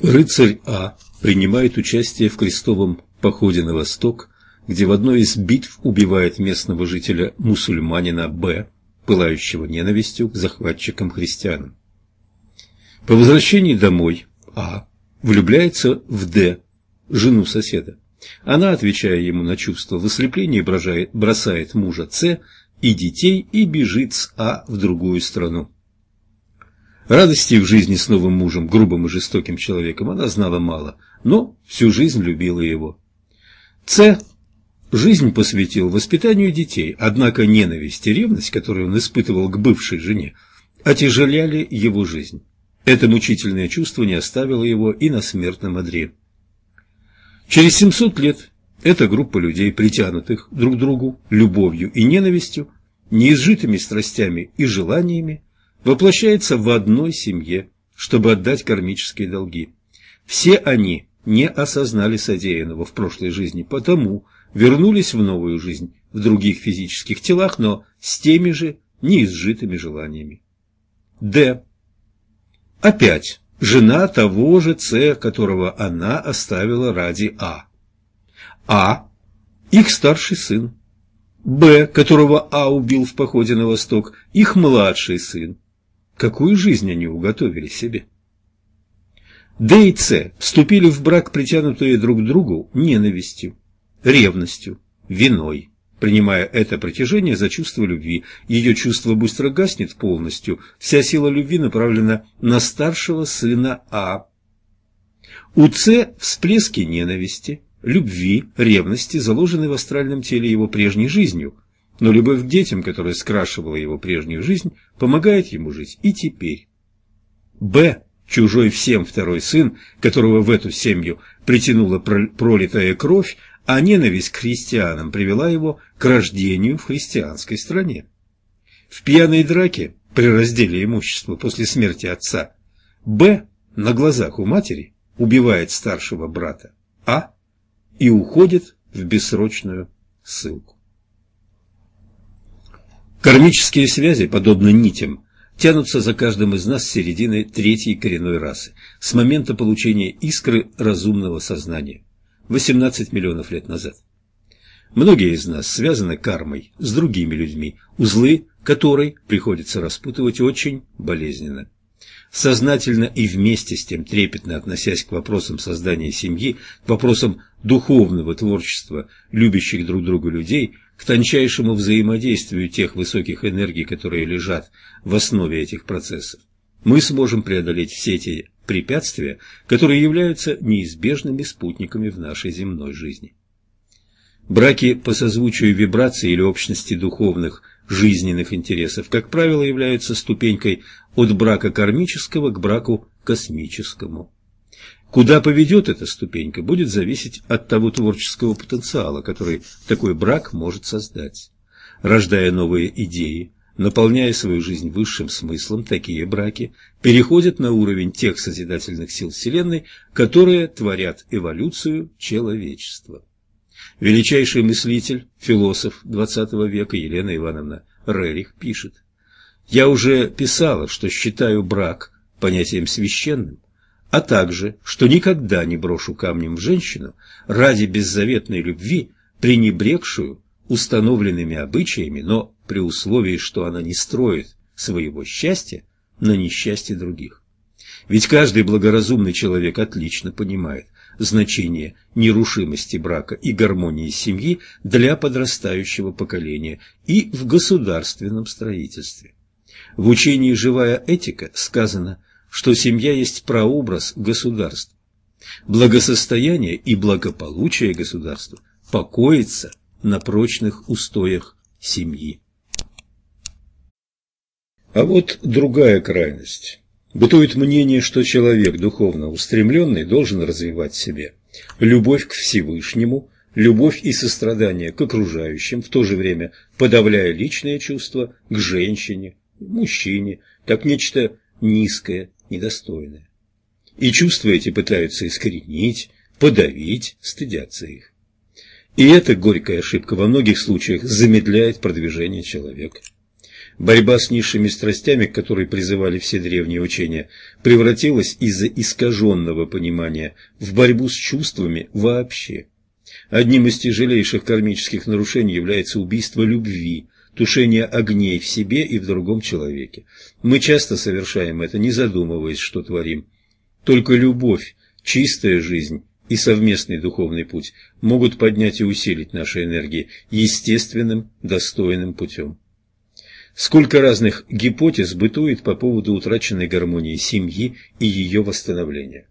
Рыцарь А принимает участие в крестовом походе на восток, где в одной из битв убивает местного жителя мусульманина Б, пылающего ненавистью к захватчикам-христианам. По возвращении домой А влюбляется в Д, жену соседа. Она, отвечая ему на чувство в ослеплении, бросает мужа С и детей и бежит с А в другую страну. Радости в жизни с новым мужем, грубым и жестоким человеком, она знала мало, но всю жизнь любила его. С. Жизнь посвятил воспитанию детей, однако ненависть и ревность, которую он испытывал к бывшей жене, отяжеляли его жизнь. Это мучительное чувство не оставило его и на смертном одре. Через 700 лет эта группа людей, притянутых друг к другу любовью и ненавистью, неизжитыми страстями и желаниями, воплощается в одной семье, чтобы отдать кармические долги. Все они не осознали содеянного в прошлой жизни, потому вернулись в новую жизнь в других физических телах, но с теми же неизжитыми желаниями. Д. Опять жена того же С, которого она оставила ради А. А – их старший сын. Б, которого А убил в походе на восток, их младший сын. Какую жизнь они уготовили себе? Д и С вступили в брак, притянутые друг к другу ненавистью, ревностью, виной. Принимая это притяжение за чувство любви, ее чувство быстро гаснет полностью, вся сила любви направлена на старшего сына А. У С всплески ненависти, любви, ревности заложены в астральном теле его прежней жизнью – но любовь к детям, которая скрашивала его прежнюю жизнь, помогает ему жить и теперь. Б. Чужой всем второй сын, которого в эту семью притянула пролитая кровь, а ненависть к христианам привела его к рождению в христианской стране. В пьяной драке при разделе имущества после смерти отца Б на глазах у матери убивает старшего брата А и уходит в бессрочную ссылку. Кармические связи, подобно нитям, тянутся за каждым из нас с середины третьей коренной расы, с момента получения искры разумного сознания, 18 миллионов лет назад. Многие из нас связаны кармой с другими людьми, узлы которой приходится распутывать очень болезненно. Сознательно и вместе с тем трепетно относясь к вопросам создания семьи, к вопросам духовного творчества любящих друг друга людей – к тончайшему взаимодействию тех высоких энергий, которые лежат в основе этих процессов, мы сможем преодолеть все эти препятствия, которые являются неизбежными спутниками в нашей земной жизни. Браки по созвучию вибраций или общности духовных жизненных интересов, как правило, являются ступенькой от брака кармического к браку космическому. Куда поведет эта ступенька, будет зависеть от того творческого потенциала, который такой брак может создать. Рождая новые идеи, наполняя свою жизнь высшим смыслом, такие браки переходят на уровень тех созидательных сил Вселенной, которые творят эволюцию человечества. Величайший мыслитель, философ XX века Елена Ивановна Рерих пишет, «Я уже писала, что считаю брак понятием священным, а также, что никогда не брошу камнем в женщину ради беззаветной любви, пренебрегшую установленными обычаями, но при условии, что она не строит своего счастья на несчастье других. Ведь каждый благоразумный человек отлично понимает значение нерушимости брака и гармонии семьи для подрастающего поколения и в государственном строительстве. В учении «Живая этика» сказано – что семья есть прообраз государства. Благосостояние и благополучие государства покоится на прочных устоях семьи. А вот другая крайность. Бытует мнение, что человек, духовно устремленный, должен развивать в себе любовь к Всевышнему, любовь и сострадание к окружающим, в то же время подавляя личные чувства к женщине, мужчине, как нечто низкое, недостойное. И чувства эти пытаются искоренить, подавить, стыдятся их. И эта горькая ошибка во многих случаях замедляет продвижение человека. Борьба с низшими страстями, к которой призывали все древние учения, превратилась из-за искаженного понимания в борьбу с чувствами вообще. Одним из тяжелейших кармических нарушений является убийство любви, тушение огней в себе и в другом человеке. Мы часто совершаем это, не задумываясь, что творим. Только любовь, чистая жизнь и совместный духовный путь могут поднять и усилить наши энергии естественным, достойным путем. Сколько разных гипотез бытует по поводу утраченной гармонии семьи и ее восстановления.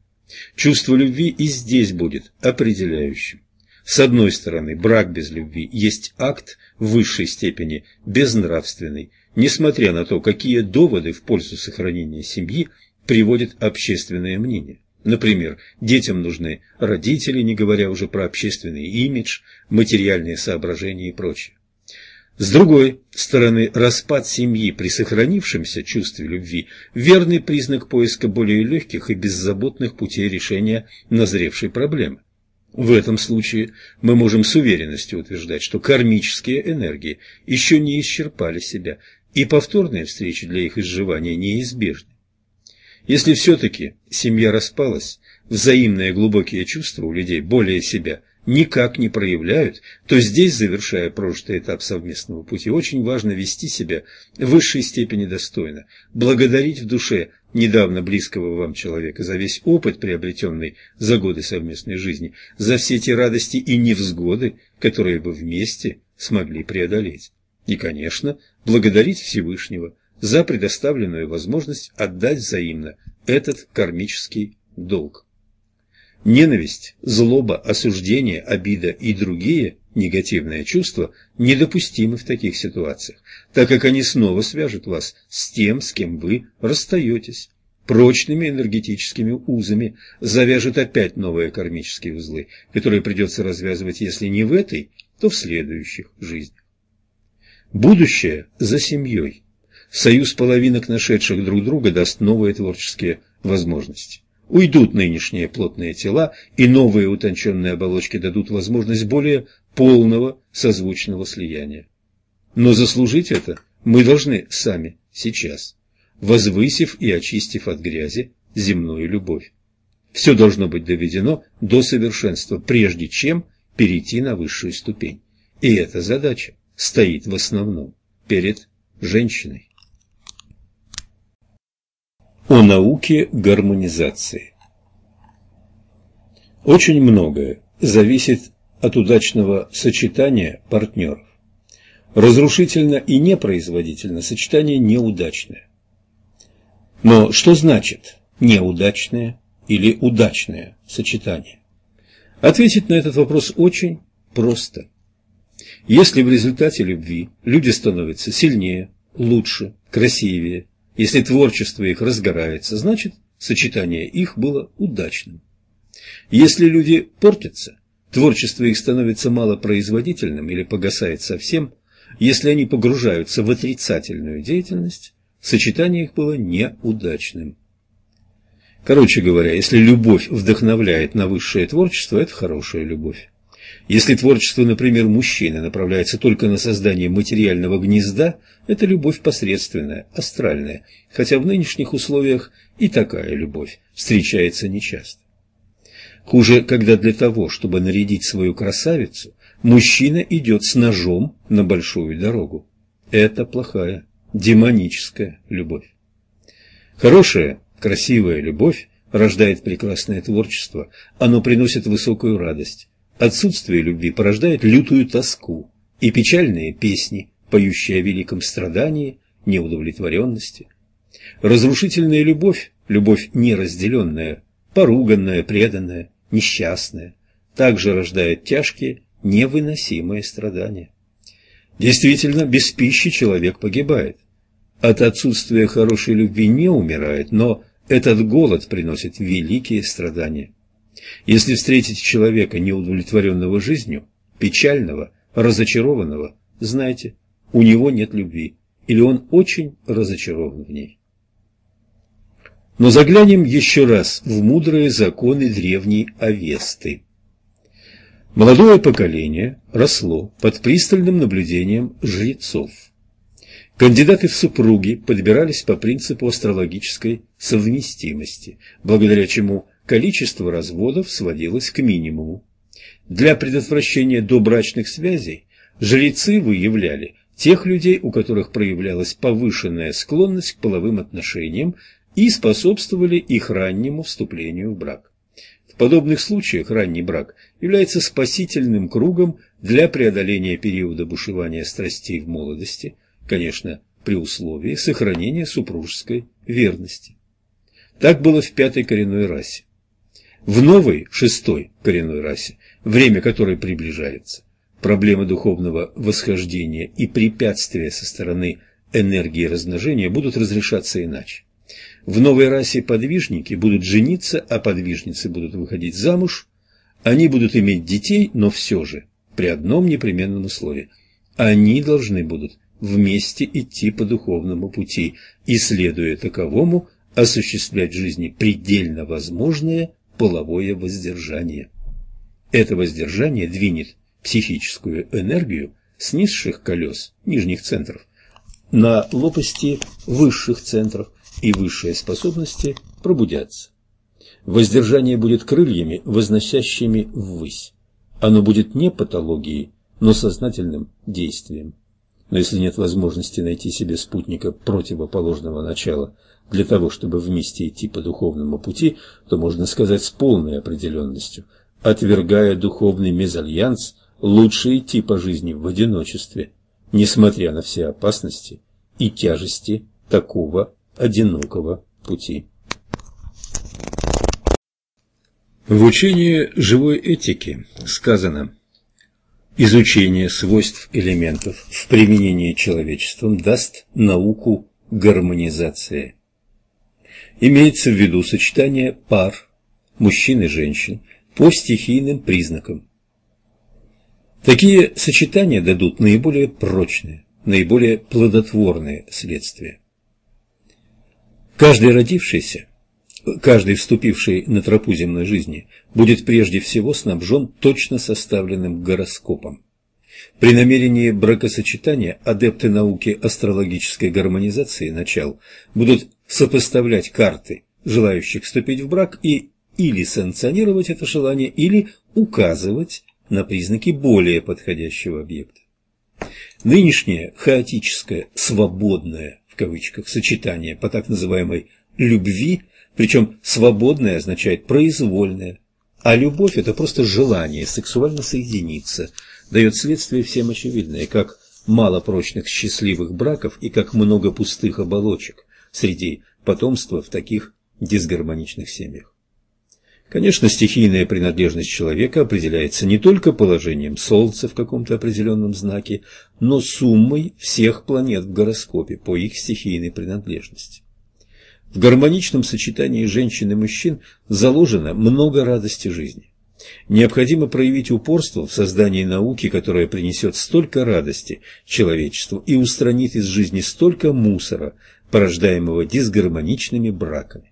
Чувство любви и здесь будет определяющим. С одной стороны, брак без любви есть акт в высшей степени безнравственный, несмотря на то, какие доводы в пользу сохранения семьи приводит общественное мнение. Например, детям нужны родители, не говоря уже про общественный имидж, материальные соображения и прочее. С другой стороны, распад семьи при сохранившемся чувстве любви – верный признак поиска более легких и беззаботных путей решения назревшей проблемы. В этом случае мы можем с уверенностью утверждать, что кармические энергии еще не исчерпали себя, и повторные встречи для их изживания неизбежны. Если все-таки семья распалась, взаимные глубокие чувства у людей более себя никак не проявляют, то здесь, завершая прожитый этап совместного пути, очень важно вести себя в высшей степени достойно, благодарить в душе недавно близкого вам человека за весь опыт, приобретенный за годы совместной жизни, за все те радости и невзгоды, которые бы вместе смогли преодолеть. И, конечно, благодарить Всевышнего – за предоставленную возможность отдать взаимно этот кармический долг. Ненависть, злоба, осуждение, обида и другие негативные чувства недопустимы в таких ситуациях, так как они снова свяжут вас с тем, с кем вы расстаетесь. Прочными энергетическими узами завяжут опять новые кармические узлы, которые придется развязывать, если не в этой, то в следующих жизнях. Будущее за семьей. Союз половинок, нашедших друг друга, даст новые творческие возможности. Уйдут нынешние плотные тела, и новые утонченные оболочки дадут возможность более полного созвучного слияния. Но заслужить это мы должны сами, сейчас, возвысив и очистив от грязи земную любовь. Все должно быть доведено до совершенства, прежде чем перейти на высшую ступень. И эта задача стоит в основном перед женщиной. О науке гармонизации Очень многое зависит от удачного сочетания партнеров. Разрушительно и непроизводительно сочетание неудачное. Но что значит неудачное или удачное сочетание? Ответить на этот вопрос очень просто. Если в результате любви люди становятся сильнее, лучше, красивее, если творчество их разгорается, значит, сочетание их было удачным. Если люди портятся, творчество их становится малопроизводительным или погасает совсем, если они погружаются в отрицательную деятельность, сочетание их было неудачным. Короче говоря, если любовь вдохновляет на высшее творчество, это хорошая любовь. Если творчество, например, мужчины направляется только на создание материального гнезда, это любовь посредственная, астральная, хотя в нынешних условиях и такая любовь встречается нечасто. Хуже, когда для того, чтобы нарядить свою красавицу, мужчина идет с ножом на большую дорогу. Это плохая, демоническая любовь. Хорошая, красивая любовь рождает прекрасное творчество, оно приносит высокую радость, Отсутствие любви порождает лютую тоску и печальные песни, поющие о великом страдании, неудовлетворенности. Разрушительная любовь, любовь неразделенная, поруганная, преданная, несчастная, также рождает тяжкие, невыносимые страдания. Действительно, без пищи человек погибает. От отсутствия хорошей любви не умирает, но этот голод приносит великие страдания. Если встретите человека, неудовлетворенного жизнью, печального, разочарованного, знайте, у него нет любви, или он очень разочарован в ней. Но заглянем еще раз в мудрые законы древней Авесты. Молодое поколение росло под пристальным наблюдением жрецов. Кандидаты в супруги подбирались по принципу астрологической совместимости, благодаря чему количество разводов сводилось к минимуму. Для предотвращения добрачных связей жрецы выявляли тех людей, у которых проявлялась повышенная склонность к половым отношениям и способствовали их раннему вступлению в брак. В подобных случаях ранний брак является спасительным кругом для преодоления периода бушевания страстей в молодости – конечно, при условии сохранения супружеской верности. Так было в пятой коренной расе. В новой, шестой коренной расе, время которой приближается, проблемы духовного восхождения и препятствия со стороны энергии размножения будут разрешаться иначе. В новой расе подвижники будут жениться, а подвижницы будут выходить замуж, они будут иметь детей, но все же при одном непременном условии. Они должны будут вместе идти по духовному пути и, следуя таковому, осуществлять в жизни предельно возможное половое воздержание. Это воздержание двинет психическую энергию с низших колес, нижних центров, на лопасти высших центров, и высшие способности пробудятся. Воздержание будет крыльями, возносящими ввысь. Оно будет не патологией, но сознательным действием. Но если нет возможности найти себе спутника противоположного начала для того, чтобы вместе идти по духовному пути, то можно сказать с полной определенностью, отвергая духовный мезальянс, лучше идти по жизни в одиночестве, несмотря на все опасности и тяжести такого одинокого пути. В учении живой этики сказано Изучение свойств элементов в применении человечеством даст науку гармонизации. Имеется в виду сочетание пар, мужчин и женщин, по стихийным признакам. Такие сочетания дадут наиболее прочные, наиболее плодотворные следствия. Каждый родившийся каждый, вступивший на тропу земной жизни, будет прежде всего снабжен точно составленным гороскопом. При намерении бракосочетания адепты науки астрологической гармонизации начал будут сопоставлять карты желающих вступить в брак и или санкционировать это желание, или указывать на признаки более подходящего объекта. Нынешнее хаотическое «свободное» в кавычках сочетание по так называемой «любви» Причем свободное означает произвольное, а любовь – это просто желание сексуально соединиться, дает следствие всем очевидное, как мало прочных счастливых браков и как много пустых оболочек среди потомства в таких дисгармоничных семьях. Конечно, стихийная принадлежность человека определяется не только положением Солнца в каком-то определенном знаке, но суммой всех планет в гороскопе по их стихийной принадлежности. В гармоничном сочетании женщин и мужчин заложено много радости жизни. Необходимо проявить упорство в создании науки, которая принесет столько радости человечеству и устранит из жизни столько мусора, порождаемого дисгармоничными браками.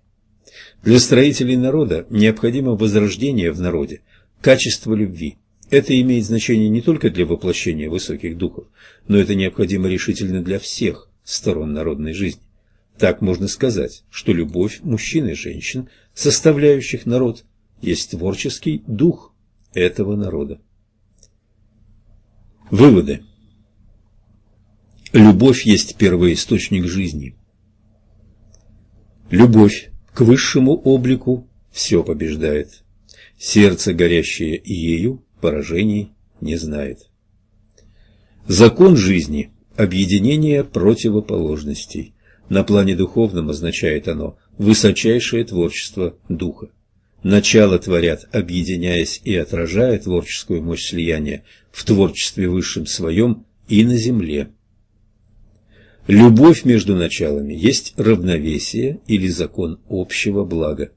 Для строителей народа необходимо возрождение в народе качества любви. Это имеет значение не только для воплощения высоких духов, но это необходимо решительно для всех сторон народной жизни. Так можно сказать, что любовь мужчин и женщин, составляющих народ, есть творческий дух этого народа. Выводы. Любовь есть первоисточник жизни. Любовь к высшему облику все побеждает. Сердце, горящее ею, поражений не знает. Закон жизни – объединение противоположностей. На плане духовном означает оно высочайшее творчество духа. Начало творят, объединяясь и отражая творческую мощь слияния в творчестве высшем своем и на земле. Любовь между началами есть равновесие или закон общего блага.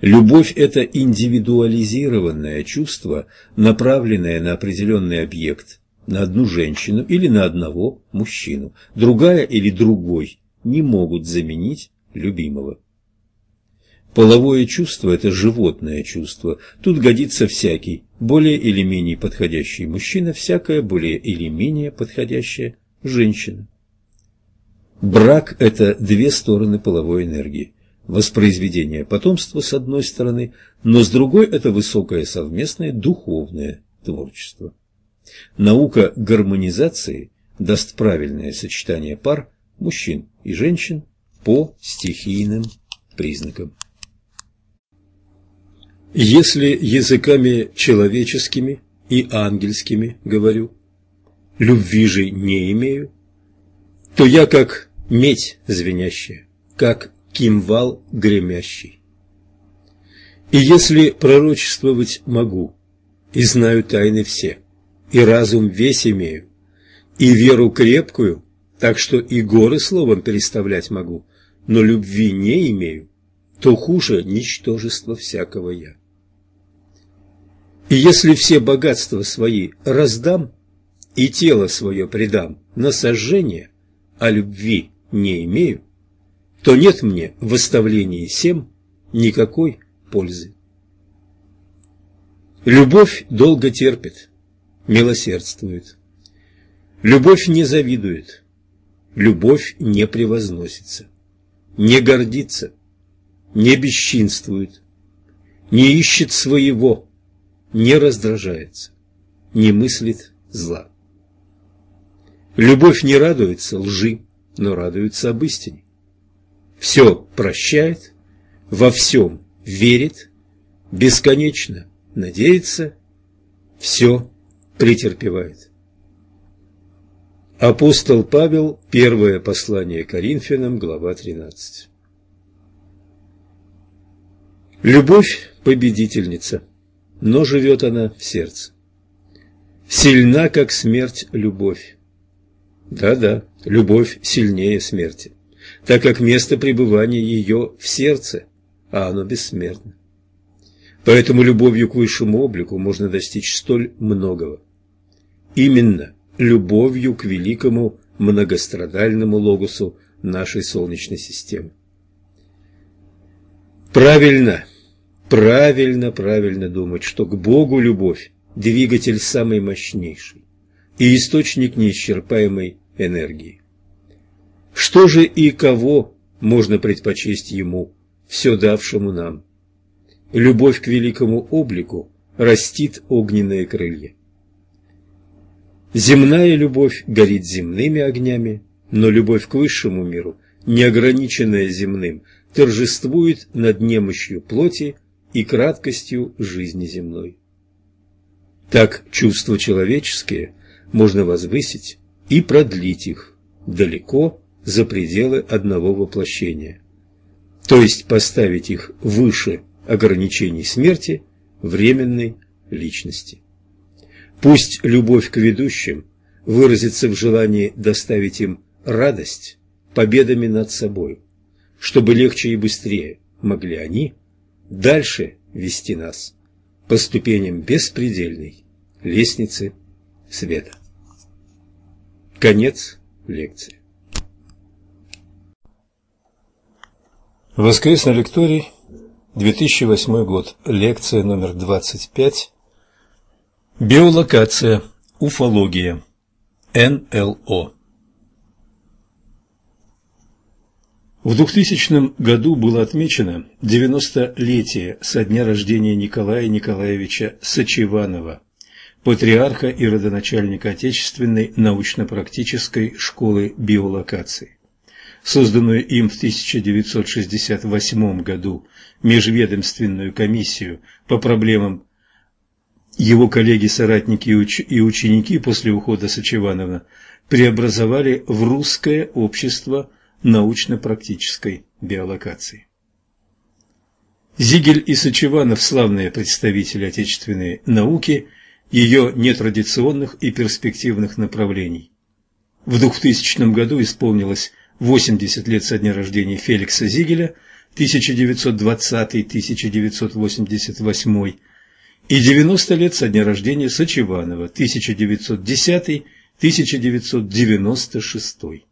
Любовь – это индивидуализированное чувство, направленное на определенный объект, на одну женщину или на одного мужчину. Другая или другой не могут заменить любимого. Половое чувство – это животное чувство. Тут годится всякий, более или менее подходящий мужчина, всякая более или менее подходящая женщина. Брак – это две стороны половой энергии. Воспроизведение потомства с одной стороны, но с другой – это высокое совместное духовное творчество. Наука гармонизации даст правильное сочетание пар мужчин и женщин по стихийным признакам. Если языками человеческими и ангельскими говорю, любви же не имею, то я как медь звенящая, как кимвал гремящий. И если пророчествовать могу, и знаю тайны все, и разум весь имею, и веру крепкую, так что и горы словом переставлять могу, но любви не имею, то хуже ничтожество всякого я. И если все богатства свои раздам и тело свое предам на сожжение, а любви не имею, то нет мне в оставлении всем никакой пользы. Любовь долго терпит, милосердствует. Любовь не завидует, любовь не превозносится, не гордится, не бесчинствует, не ищет своего, не раздражается, не мыслит зла. Любовь не радуется лжи, но радуется об истине. Все прощает, во всем верит, бесконечно надеется, все претерпевает. Апостол Павел, первое послание Коринфянам, глава 13. Любовь – победительница но живет она в сердце. Сильна, как смерть, любовь. Да-да, любовь сильнее смерти, так как место пребывания ее в сердце, а оно бессмертно. Поэтому любовью к высшему облику можно достичь столь многого. Именно любовью к великому многострадальному логосу нашей Солнечной системы. Правильно правильно, правильно думать, что к Богу любовь – двигатель самый мощнейший и источник неисчерпаемой энергии. Что же и кого можно предпочесть Ему, все давшему нам? Любовь к великому облику растит огненные крылья. Земная любовь горит земными огнями, но любовь к высшему миру, неограниченная земным, торжествует над немощью плоти и краткостью жизни земной. Так чувства человеческие можно возвысить и продлить их далеко за пределы одного воплощения, то есть поставить их выше ограничений смерти временной личности. Пусть любовь к ведущим выразится в желании доставить им радость победами над собой, чтобы легче и быстрее могли они дальше вести нас по ступеням беспредельной лестницы света. Конец лекции. Воскресный лекторий, 2008 год, лекция номер 25, биолокация, уфология, НЛО. В 2000 году было отмечено 90-летие со дня рождения Николая Николаевича Сачеванова, патриарха и родоначальника Отечественной научно-практической школы биолокации. Созданную им в 1968 году межведомственную комиссию по проблемам его коллеги-соратники и ученики после ухода Сачеванова преобразовали в русское общество научно-практической биолокации. Зигель и Сачеванов – славные представители отечественной науки, ее нетрадиционных и перспективных направлений. В 2000 году исполнилось 80 лет со дня рождения Феликса Зигеля 1920-1988 и 90 лет со дня рождения Сачеванова 1910-1996.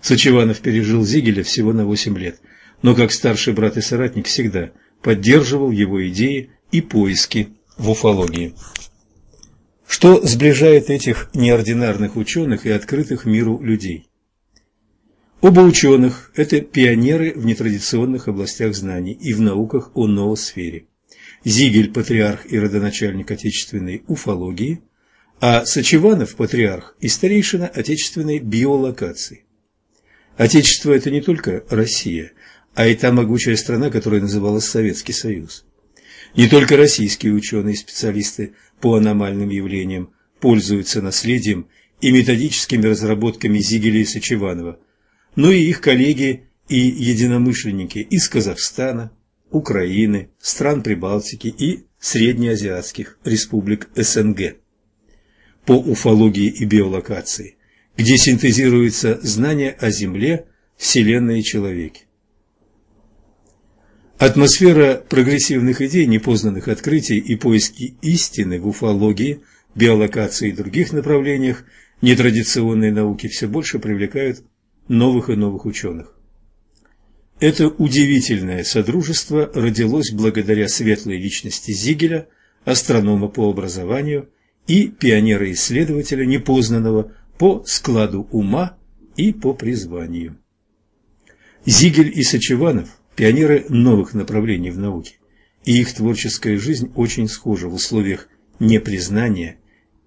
Сачеванов пережил Зигеля всего на 8 лет, но как старший брат и соратник всегда поддерживал его идеи и поиски в уфологии. Что сближает этих неординарных ученых и открытых миру людей? Оба ученых – это пионеры в нетрадиционных областях знаний и в науках о ноосфере. Зигель – патриарх и родоначальник отечественной уфологии, а Сачеванов – патриарх и старейшина отечественной биолокации. Отечество – это не только Россия, а и та могучая страна, которая называлась Советский Союз. Не только российские ученые и специалисты по аномальным явлениям пользуются наследием и методическими разработками Зигеля и Сачеванова, но и их коллеги и единомышленники из Казахстана, Украины, стран Прибалтики и среднеазиатских республик СНГ. По уфологии и биолокации, где синтезируются знания о Земле, Вселенной и человеке. Атмосфера прогрессивных идей, непознанных открытий и поиски истины в уфологии, биолокации и других направлениях нетрадиционной науки все больше привлекают новых и новых ученых. Это удивительное содружество родилось благодаря светлой личности Зигеля, астронома по образованию и пионера-исследователя непознанного по складу ума и по призванию. Зигель и Сачеванов – пионеры новых направлений в науке, и их творческая жизнь очень схожа в условиях непризнания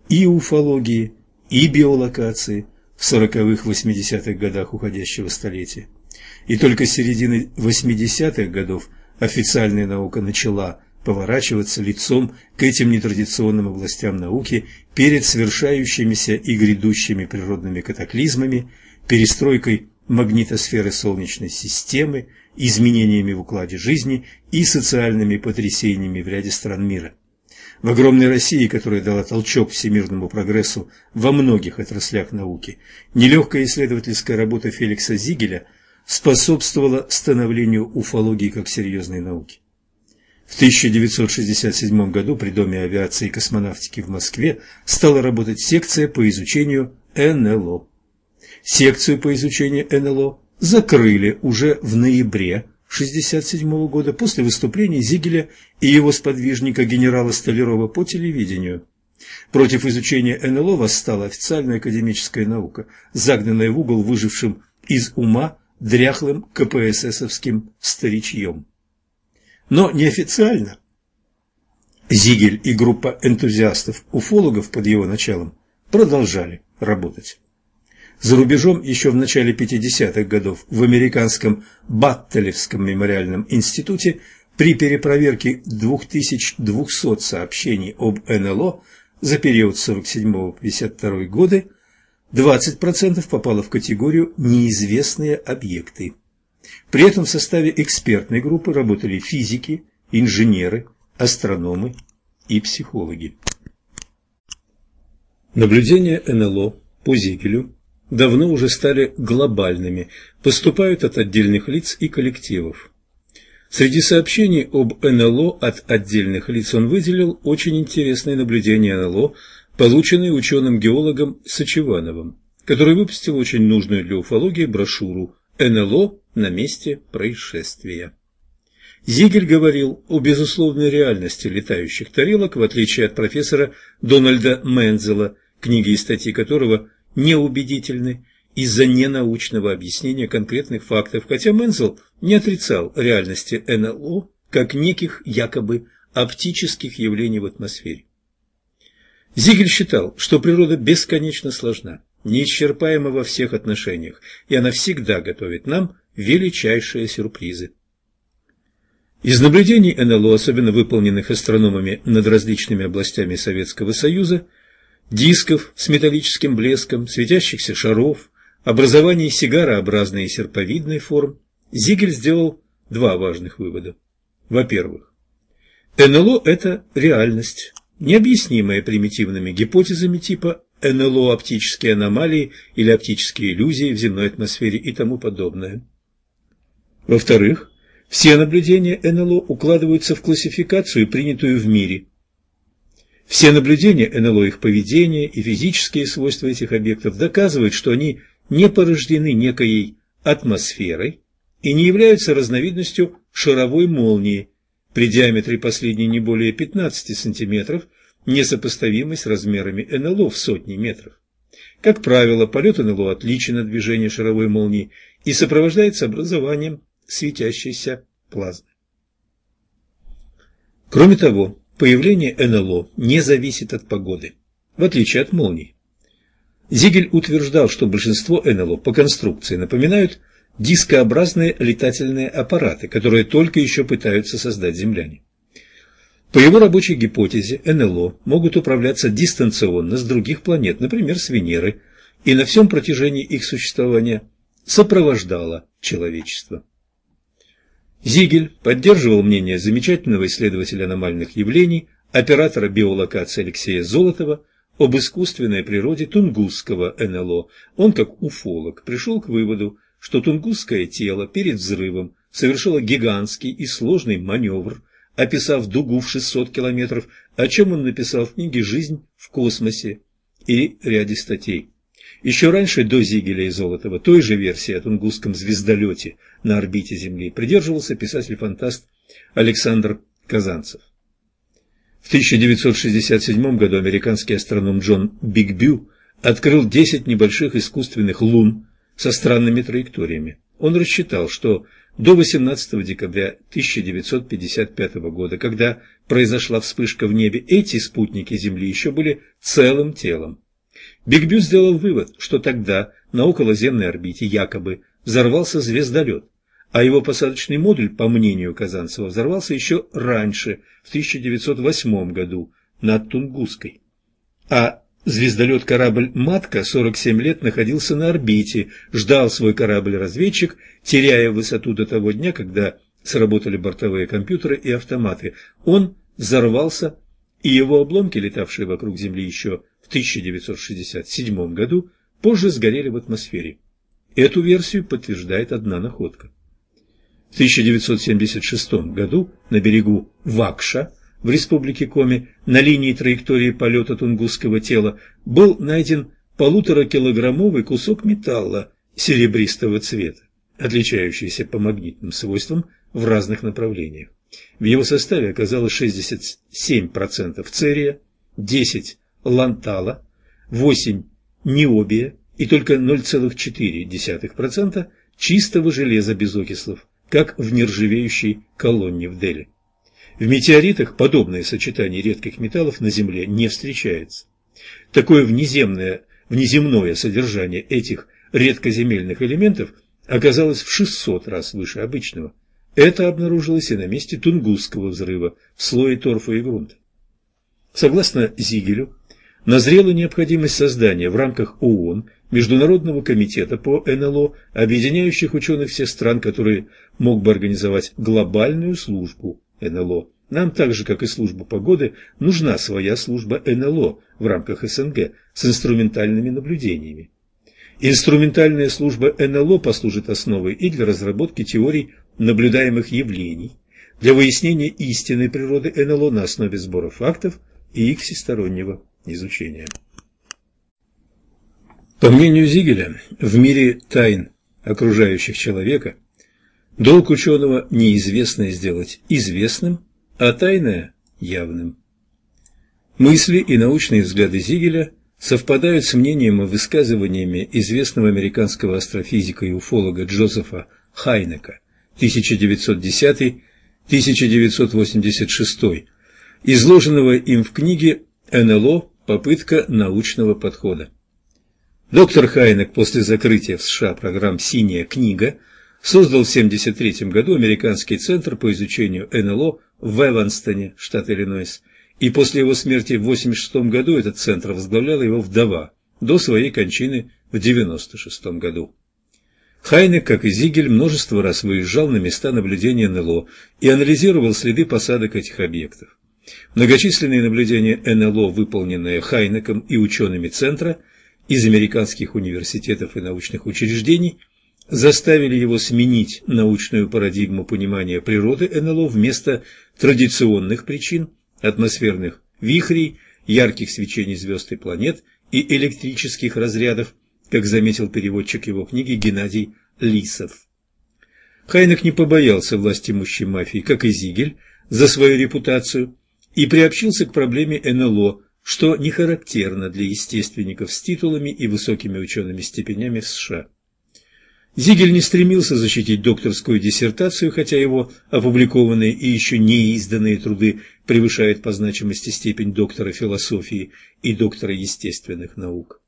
и уфологии, и биолокации в 40-х-80-х годах уходящего столетия. И только с середины 80-х годов официальная наука начала поворачиваться лицом к этим нетрадиционным областям науки перед свершающимися и грядущими природными катаклизмами, перестройкой магнитосферы Солнечной системы, изменениями в укладе жизни и социальными потрясениями в ряде стран мира. В огромной России, которая дала толчок всемирному прогрессу во многих отраслях науки, нелегкая исследовательская работа Феликса Зигеля способствовала становлению уфологии как серьезной науки. В 1967 году при Доме авиации и космонавтики в Москве стала работать секция по изучению НЛО. Секцию по изучению НЛО закрыли уже в ноябре 1967 года после выступления Зигеля и его сподвижника генерала Столярова по телевидению. Против изучения НЛО восстала официальная академическая наука, загнанная в угол выжившим из ума дряхлым КПССовским старичьем. Но неофициально Зигель и группа энтузиастов-уфологов под его началом продолжали работать. За рубежом еще в начале 50-х годов в американском Баттелевском мемориальном институте при перепроверке 2200 сообщений об НЛО за период 47-52 годы 20% попало в категорию «неизвестные объекты». При этом в составе экспертной группы работали физики, инженеры, астрономы и психологи. Наблюдения НЛО по Зигелю давно уже стали глобальными, поступают от отдельных лиц и коллективов. Среди сообщений об НЛО от отдельных лиц он выделил очень интересные наблюдения НЛО, полученные ученым-геологом Сачевановым, который выпустил очень нужную для уфологии брошюру «НЛО на месте происшествия». Зигель говорил о безусловной реальности летающих тарелок, в отличие от профессора Дональда Мензела, книги и статьи которого неубедительны из-за ненаучного объяснения конкретных фактов, хотя Мензел не отрицал реальности НЛО как неких якобы оптических явлений в атмосфере. Зигель считал, что природа бесконечно сложна, неисчерпаема во всех отношениях, и она всегда готовит нам величайшие сюрпризы. Из наблюдений НЛО, особенно выполненных астрономами над различными областями Советского Союза, дисков с металлическим блеском, светящихся шаров, образование сигарообразной и серповидной форм, Зигель сделал два важных вывода. Во-первых, НЛО – это реальность, необъяснимая примитивными гипотезами типа НЛО, оптические аномалии или оптические иллюзии в земной атмосфере и тому подобное. Во-вторых, все наблюдения НЛО укладываются в классификацию, принятую в мире – все наблюдения НЛО, их поведение и физические свойства этих объектов доказывают, что они не порождены некой атмосферой и не являются разновидностью шаровой молнии при диаметре последней не более 15 см, несопоставимой с размерами НЛО в сотни метров. Как правило, полет НЛО отличен от движения шаровой молнии и сопровождается образованием светящейся плазмы. Кроме того, появление НЛО не зависит от погоды, в отличие от молний. Зигель утверждал, что большинство НЛО по конструкции напоминают дискообразные летательные аппараты, которые только еще пытаются создать земляне. По его рабочей гипотезе НЛО могут управляться дистанционно с других планет, например, с Венеры, и на всем протяжении их существования сопровождало человечество. Зигель поддерживал мнение замечательного исследователя аномальных явлений, оператора биолокации Алексея Золотова, об искусственной природе тунгусского НЛО. Он, как уфолог, пришел к выводу, что тунгусское тело перед взрывом совершило гигантский и сложный маневр, описав дугу в 600 километров, о чем он написал в книге «Жизнь в космосе» и ряде статей. Еще раньше, до Зигеля и Золотова, той же версии о тунгусском звездолете на орбите Земли придерживался писатель-фантаст Александр Казанцев. В 1967 году американский астроном Джон Бигбю открыл 10 небольших искусственных лун со странными траекториями. Он рассчитал, что до 18 декабря 1955 года, когда произошла вспышка в небе, эти спутники Земли еще были целым телом. Бигбю сделал вывод, что тогда на околоземной орбите якобы взорвался звездолет, а его посадочный модуль, по мнению Казанцева, взорвался еще раньше, в 1908 году, над Тунгусской. А звездолет-корабль «Матка» 47 лет находился на орбите, ждал свой корабль-разведчик, теряя высоту до того дня, когда сработали бортовые компьютеры и автоматы. Он взорвался, и его обломки, летавшие вокруг Земли еще в 1967 году, позже сгорели в атмосфере. Эту версию подтверждает одна находка. В 1976 году на берегу Вакша в республике Коми на линии траектории полета тунгусского тела был найден полуторакилограммовый кусок металла серебристого цвета, отличающийся по магнитным свойствам в разных направлениях. В его составе оказалось 67% церия, 10 лантала, 8 необия и только 0,4% чистого железа без окислов как в нержавеющей колонне в Дели. В метеоритах подобное сочетание редких металлов на Земле не встречается. Такое внеземное, внеземное содержание этих редкоземельных элементов оказалось в 600 раз выше обычного. Это обнаружилось и на месте Тунгусского взрыва в слое торфа и грунта. Согласно Зигелю, назрела необходимость создания в рамках ООН Международного комитета по НЛО, объединяющих ученых всех стран, которые мог бы организовать глобальную службу НЛО. Нам, так же как и служба погоды, нужна своя служба НЛО в рамках СНГ с инструментальными наблюдениями. Инструментальная служба НЛО послужит основой и для разработки теорий наблюдаемых явлений, для выяснения истинной природы НЛО на основе сбора фактов и их всестороннего изучения. По мнению Зигеля, в мире тайн окружающих человека долг ученого неизвестное сделать известным, а тайное – явным. Мысли и научные взгляды Зигеля совпадают с мнением и высказываниями известного американского астрофизика и уфолога Джозефа Хайнека 1910-1986, изложенного им в книге «НЛО. Попытка научного подхода». Доктор Хайнек после закрытия в США программ «Синяя книга» создал в 1973 году Американский центр по изучению НЛО в Эванстоне, штат Иллинойс, и после его смерти в 1986 году этот центр возглавляла его вдова, до своей кончины в 1996 году. Хайнек, как и Зигель, множество раз выезжал на места наблюдения НЛО и анализировал следы посадок этих объектов. Многочисленные наблюдения НЛО, выполненные Хайнеком и учеными Центра – из американских университетов и научных учреждений заставили его сменить научную парадигму понимания природы НЛО вместо традиционных причин атмосферных вихрей, ярких свечений звезд и планет и электрических разрядов, как заметил переводчик его книги Геннадий Лисов. Хайнек не побоялся власти имущей мафии, как и Зигель, за свою репутацию и приобщился к проблеме НЛО что не характерно для естественников с титулами и высокими учеными степенями в США. Зигель не стремился защитить докторскую диссертацию, хотя его опубликованные и еще не изданные труды превышают по значимости степень доктора философии и доктора естественных наук.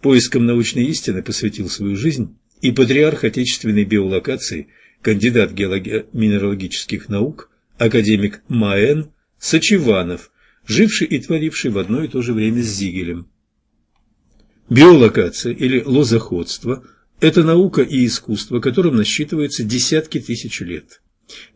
Поиском научной истины посвятил свою жизнь и патриарх отечественной биолокации, кандидат геологических наук, академик Маэн Сачеванов, живший и творивший в одно и то же время с Зигелем. Биолокация или лозоходство – это наука и искусство, которым насчитывается десятки тысяч лет.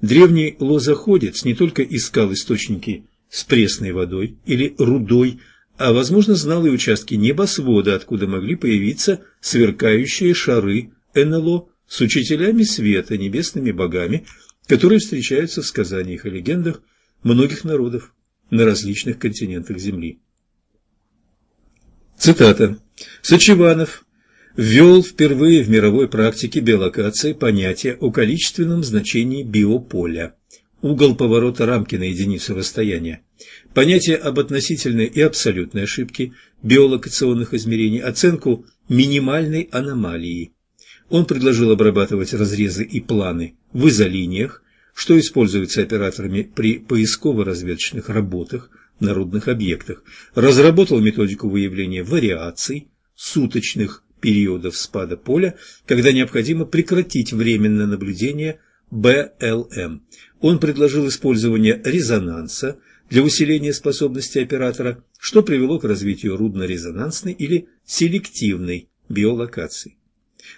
Древний лозоходец не только искал источники с пресной водой или рудой, а, возможно, знал и участки небосвода, откуда могли появиться сверкающие шары НЛО с учителями света, небесными богами, которые встречаются в сказаниях и легендах многих народов на различных континентах Земли. Цитата. Сачеванов ввел впервые в мировой практике биолокации понятие о количественном значении биополя, угол поворота рамки на единицу расстояния, понятие об относительной и абсолютной ошибке биолокационных измерений, оценку минимальной аномалии. Он предложил обрабатывать разрезы и планы в изолиниях, что используется операторами при поисково-разведочных работах на рудных объектах, разработал методику выявления вариаций, суточных периодов спада поля, когда необходимо прекратить временное наблюдение БЛМ. Он предложил использование резонанса для усиления способности оператора, что привело к развитию рудно-резонансной или селективной биолокации.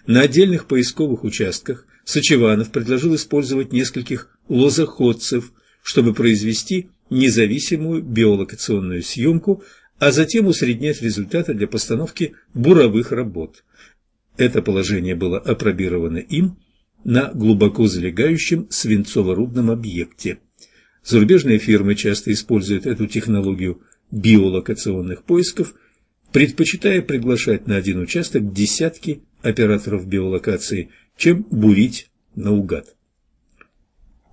На отдельных поисковых участках Сочеванов предложил использовать нескольких лозоходцев, чтобы произвести независимую биолокационную съемку а затем усреднять результаты для постановки буровых работ. Это положение было опробировано им на глубоко залегающем свинцово-рудном объекте. Зарубежные фирмы часто используют эту технологию биолокационных поисков, предпочитая приглашать на один участок десятки операторов биолокации, чем бурить наугад.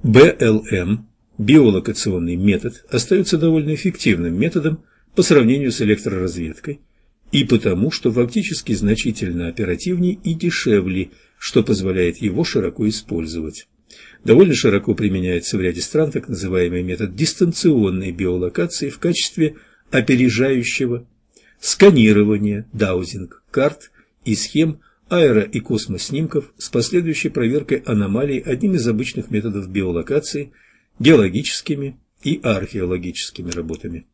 БЛМ, биолокационный метод, остается довольно эффективным методом по сравнению с электроразведкой и потому, что фактически значительно оперативнее и дешевле, что позволяет его широко использовать. Довольно широко применяется в ряде стран так называемый метод дистанционной биолокации в качестве опережающего сканирования, даузинг, карт и схем аэро- и космоснимков с последующей проверкой аномалий одним из обычных методов биолокации геологическими и археологическими работами.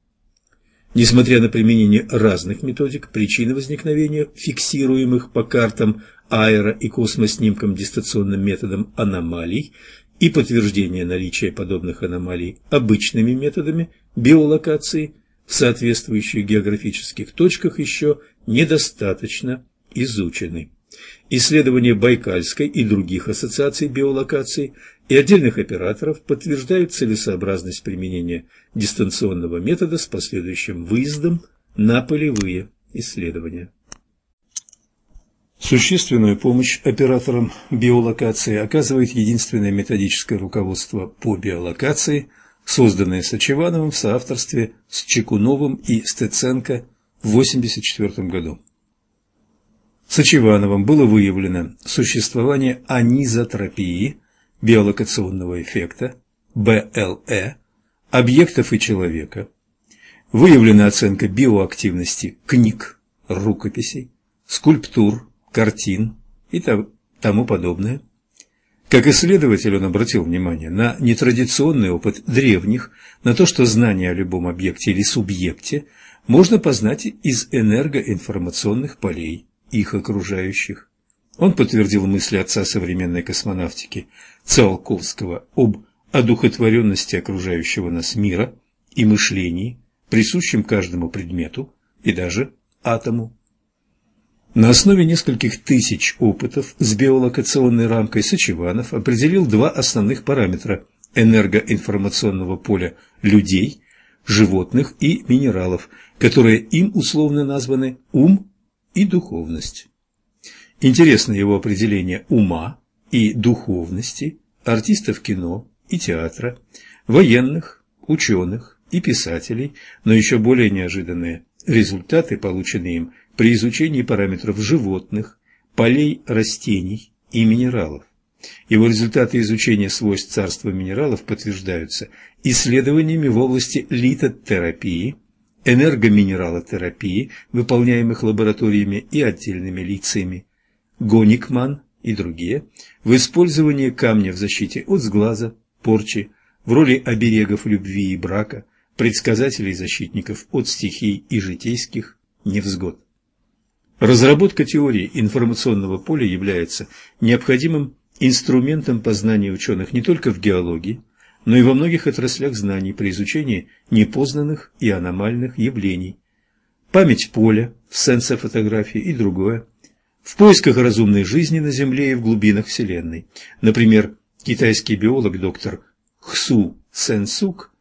Несмотря на применение разных методик, причины возникновения фиксируемых по картам аэро- и космоснимкам дистанционным методом аномалий и подтверждение наличия подобных аномалий обычными методами биолокации в соответствующих географических точках еще недостаточно изучены. Исследования Байкальской и других ассоциаций биолокации и отдельных операторов подтверждают целесообразность применения дистанционного метода с последующим выездом на полевые исследования. Существенную помощь операторам биолокации оказывает единственное методическое руководство по биолокации, созданное Сачевановым в соавторстве с Чекуновым и Стеценко в 1984 году. Сачевановым было выявлено существование анизотропии – биолокационного эффекта, БЛЭ, объектов и человека, выявлена оценка биоактивности книг, рукописей, скульптур, картин и тому подобное. Как исследователь он обратил внимание на нетрадиционный опыт древних, на то, что знание о любом объекте или субъекте можно познать из энергоинформационных полей их окружающих. Он подтвердил мысли отца современной космонавтики Циолковского об одухотворенности окружающего нас мира и мышлении, присущем каждому предмету и даже атому. На основе нескольких тысяч опытов с биолокационной рамкой Сачеванов определил два основных параметра энергоинформационного поля людей, животных и минералов, которые им условно названы ум и духовность. Интересно его определение ума и духовности артистов кино и театра, военных, ученых, и писателей, но еще более неожиданные результаты, полученные им при изучении параметров животных, полей растений и минералов. Его результаты изучения свойств царства минералов подтверждаются исследованиями в области литотерапии, энергоминералотерапии, выполняемых лабораториями и отдельными лицами, Гоникман и другие, в использовании камня в защите от сглаза, порчи, в роли оберегов любви и брака, предсказателей защитников от стихий и житейских невзгод. Разработка теории информационного поля является необходимым инструментом познания ученых не только в геологии, но и во многих отраслях знаний при изучении непознанных и аномальных явлений. Память поля в сенсофотографии и другое. В поисках разумной жизни на Земле и в глубинах Вселенной. Например, китайский биолог доктор Хсу Сенсук,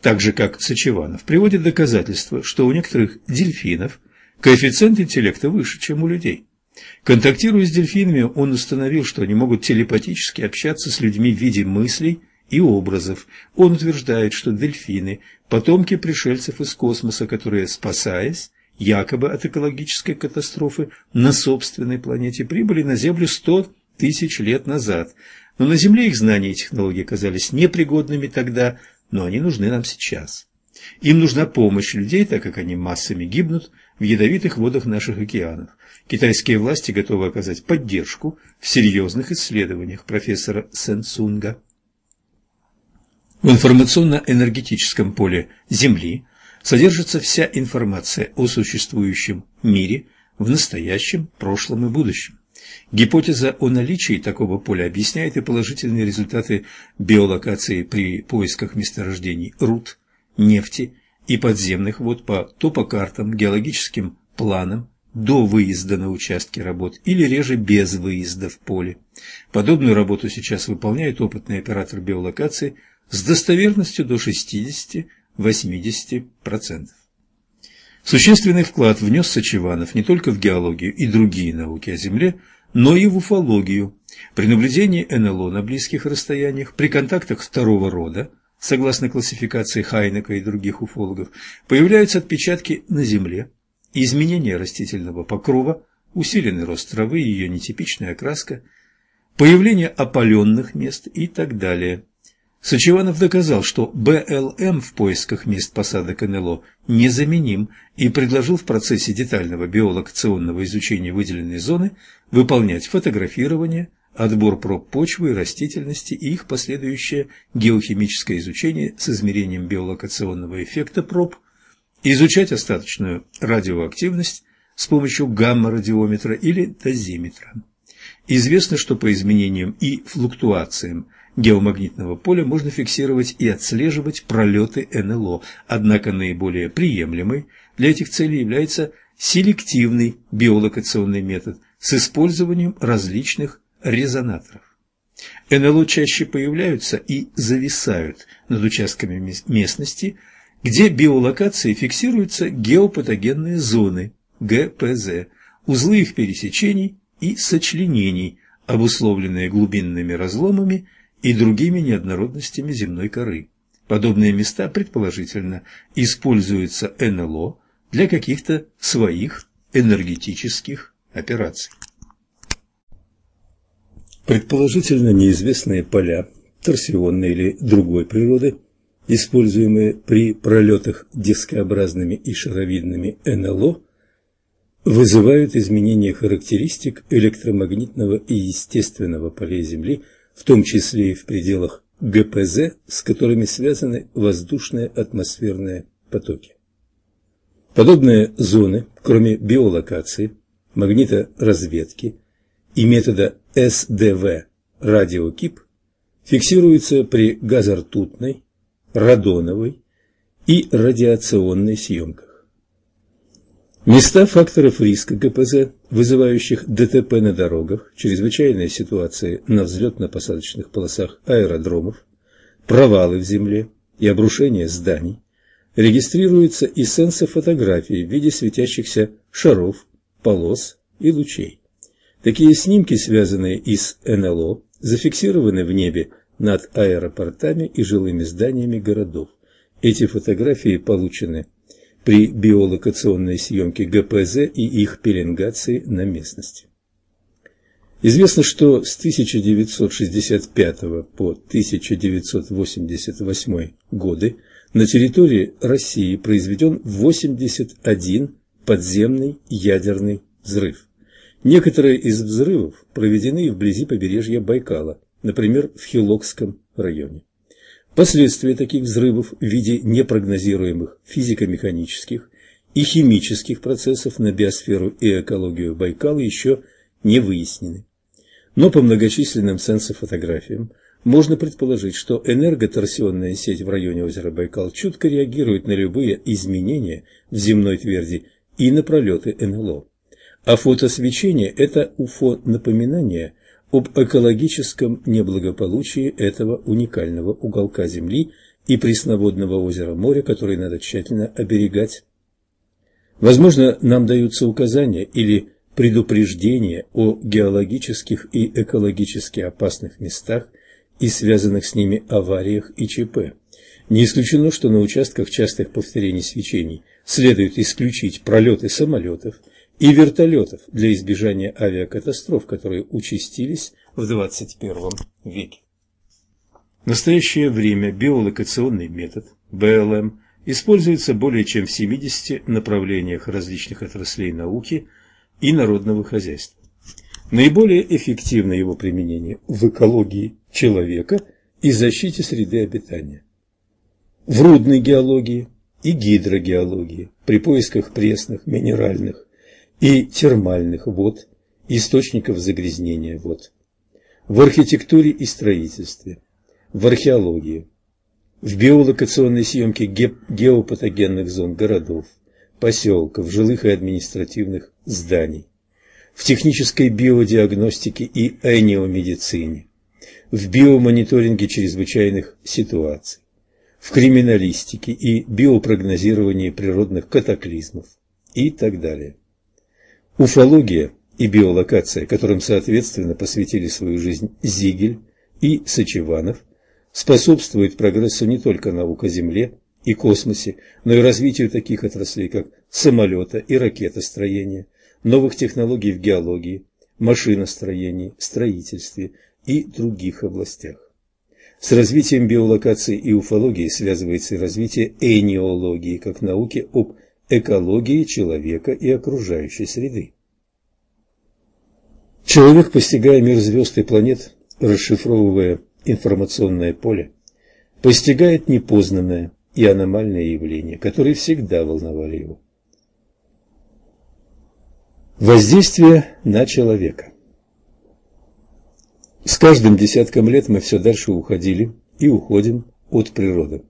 так же как Сачеванов, приводит доказательства, что у некоторых дельфинов коэффициент интеллекта выше, чем у людей. Контактируя с дельфинами, он установил, что они могут телепатически общаться с людьми в виде мыслей и образов. Он утверждает, что дельфины – потомки пришельцев из космоса, которые, спасаясь, якобы от экологической катастрофы на собственной планете, прибыли на Землю сто тысяч лет назад. Но на Земле их знания и технологии казались непригодными тогда, но они нужны нам сейчас. Им нужна помощь людей, так как они массами гибнут в ядовитых водах наших океанов. Китайские власти готовы оказать поддержку в серьезных исследованиях профессора Сенсунга. В информационно-энергетическом поле Земли содержится вся информация о существующем мире в настоящем, прошлом и будущем. Гипотеза о наличии такого поля объясняет и положительные результаты биолокации при поисках месторождений руд, нефти и подземных вод по топокартам, геологическим планам, до выезда на участке работ или реже без выезда в поле. Подобную работу сейчас выполняет опытный оператор биолокации с достоверностью до 60-80%. Существенный вклад внес Сачеванов не только в геологию и другие науки о Земле, но и в уфологию. При наблюдении НЛО на близких расстояниях, при контактах второго рода, согласно классификации Хайнека и других уфологов, появляются отпечатки на Земле, изменение растительного покрова, усиленный рост травы, ее нетипичная окраска, появление опаленных мест и так далее. Сачеванов доказал, что БЛМ в поисках мест посадок НЛО незаменим и предложил в процессе детального биолокационного изучения выделенной зоны выполнять фотографирование, отбор проб почвы и растительности и их последующее геохимическое изучение с измерением биолокационного эффекта проб – изучать остаточную радиоактивность с помощью гамма-радиометра или дозиметра. Известно, что по изменениям и флуктуациям геомагнитного поля можно фиксировать и отслеживать пролеты НЛО, однако наиболее приемлемой для этих целей является селективный биолокационный метод с использованием различных резонаторов. НЛО чаще появляются и зависают над участками местности, где биолокации фиксируются геопатогенные зоны ГПЗ, узлы их пересечений и сочленений, обусловленные глубинными разломами и другими неоднородностями земной коры. Подобные места, предположительно, используются НЛО для каких-то своих энергетических операций. Предположительно неизвестные поля, торсионной или другой природы – используемые при пролетах дискообразными и шаровидными НЛО, вызывают изменения характеристик электромагнитного и естественного полей Земли, в том числе и в пределах ГПЗ, с которыми связаны воздушные атмосферные потоки. Подобные зоны, кроме биолокации, магниторазведки и метода СДВ радиокип, фиксируются при газортутной, радоновой и радиационной съемках. Места факторов риска ГПЗ, вызывающих ДТП на дорогах, чрезвычайные ситуации на взлетно-посадочных полосах аэродромов, провалы в земле и обрушение зданий, регистрируются и сенсофотографии в виде светящихся шаров, полос и лучей. Такие снимки, связанные и с НЛО, зафиксированы в небе над аэропортами и жилыми зданиями городов. Эти фотографии получены при биолокационной съемке ГПЗ и их пеленгации на местности. Известно, что с 1965 по 1988 годы на территории России произведен 81 подземный ядерный взрыв. Некоторые из взрывов проведены вблизи побережья Байкала, например, в Хилокском районе. Последствия таких взрывов в виде непрогнозируемых физико-механических и химических процессов на биосферу и экологию Байкала еще не выяснены. Но по многочисленным сенсофотографиям можно предположить, что энерготорсионная сеть в районе озера Байкал чутко реагирует на любые изменения в земной тверди и на пролеты НЛО. А фотосвечение – это УФО-напоминание об экологическом неблагополучии этого уникального уголка Земли и пресноводного озера моря, который надо тщательно оберегать. Возможно, нам даются указания или предупреждения о геологических и экологически опасных местах и связанных с ними авариях и ЧП. Не исключено, что на участках частых повторений свечений следует исключить пролеты самолетов и вертолетов для избежания авиакатастроф, которые участились в 21 веке. В настоящее время биолокационный метод БЛМ используется более чем в 70 направлениях различных отраслей науки и народного хозяйства. Наиболее эффективно его применение в экологии человека и защите среды обитания. В рудной геологии и гидрогеологии при поисках пресных, минеральных и термальных вод, источников загрязнения вод, в архитектуре и строительстве, в археологии, в биолокационной съемке геопатогенных зон городов, поселков, жилых и административных зданий, в технической биодиагностике и эниомедицине, в биомониторинге чрезвычайных ситуаций, в криминалистике и биопрогнозировании природных катаклизмов и так далее. Уфология и биолокация, которым соответственно посвятили свою жизнь Зигель и Сачеванов, способствует прогрессу не только наук о Земле и космосе, но и развитию таких отраслей, как самолета и ракетостроение, новых технологий в геологии, машиностроении, строительстве и других областях. С развитием биолокации и уфологии связывается и развитие эниологии как науки об экологии человека и окружающей среды. Человек, постигая мир звезд и планет, расшифровывая информационное поле, постигает непознанное и аномальные явления, которые всегда волновали его. Воздействие на человека С каждым десятком лет мы все дальше уходили и уходим от природы.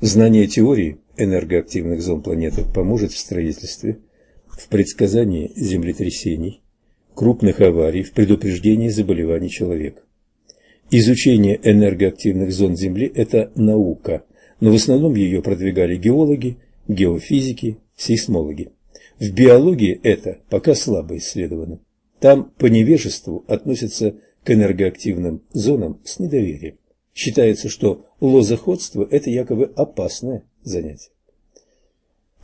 Знание теории энергоактивных зон планеты поможет в строительстве, в предсказании землетрясений, крупных аварий, в предупреждении заболеваний человека. Изучение энергоактивных зон Земли – это наука, но в основном ее продвигали геологи, геофизики, сейсмологи. В биологии это пока слабо исследовано. Там по невежеству относятся к энергоактивным зонам с недоверием. Считается, что лозоходство – это якобы опасное занятие.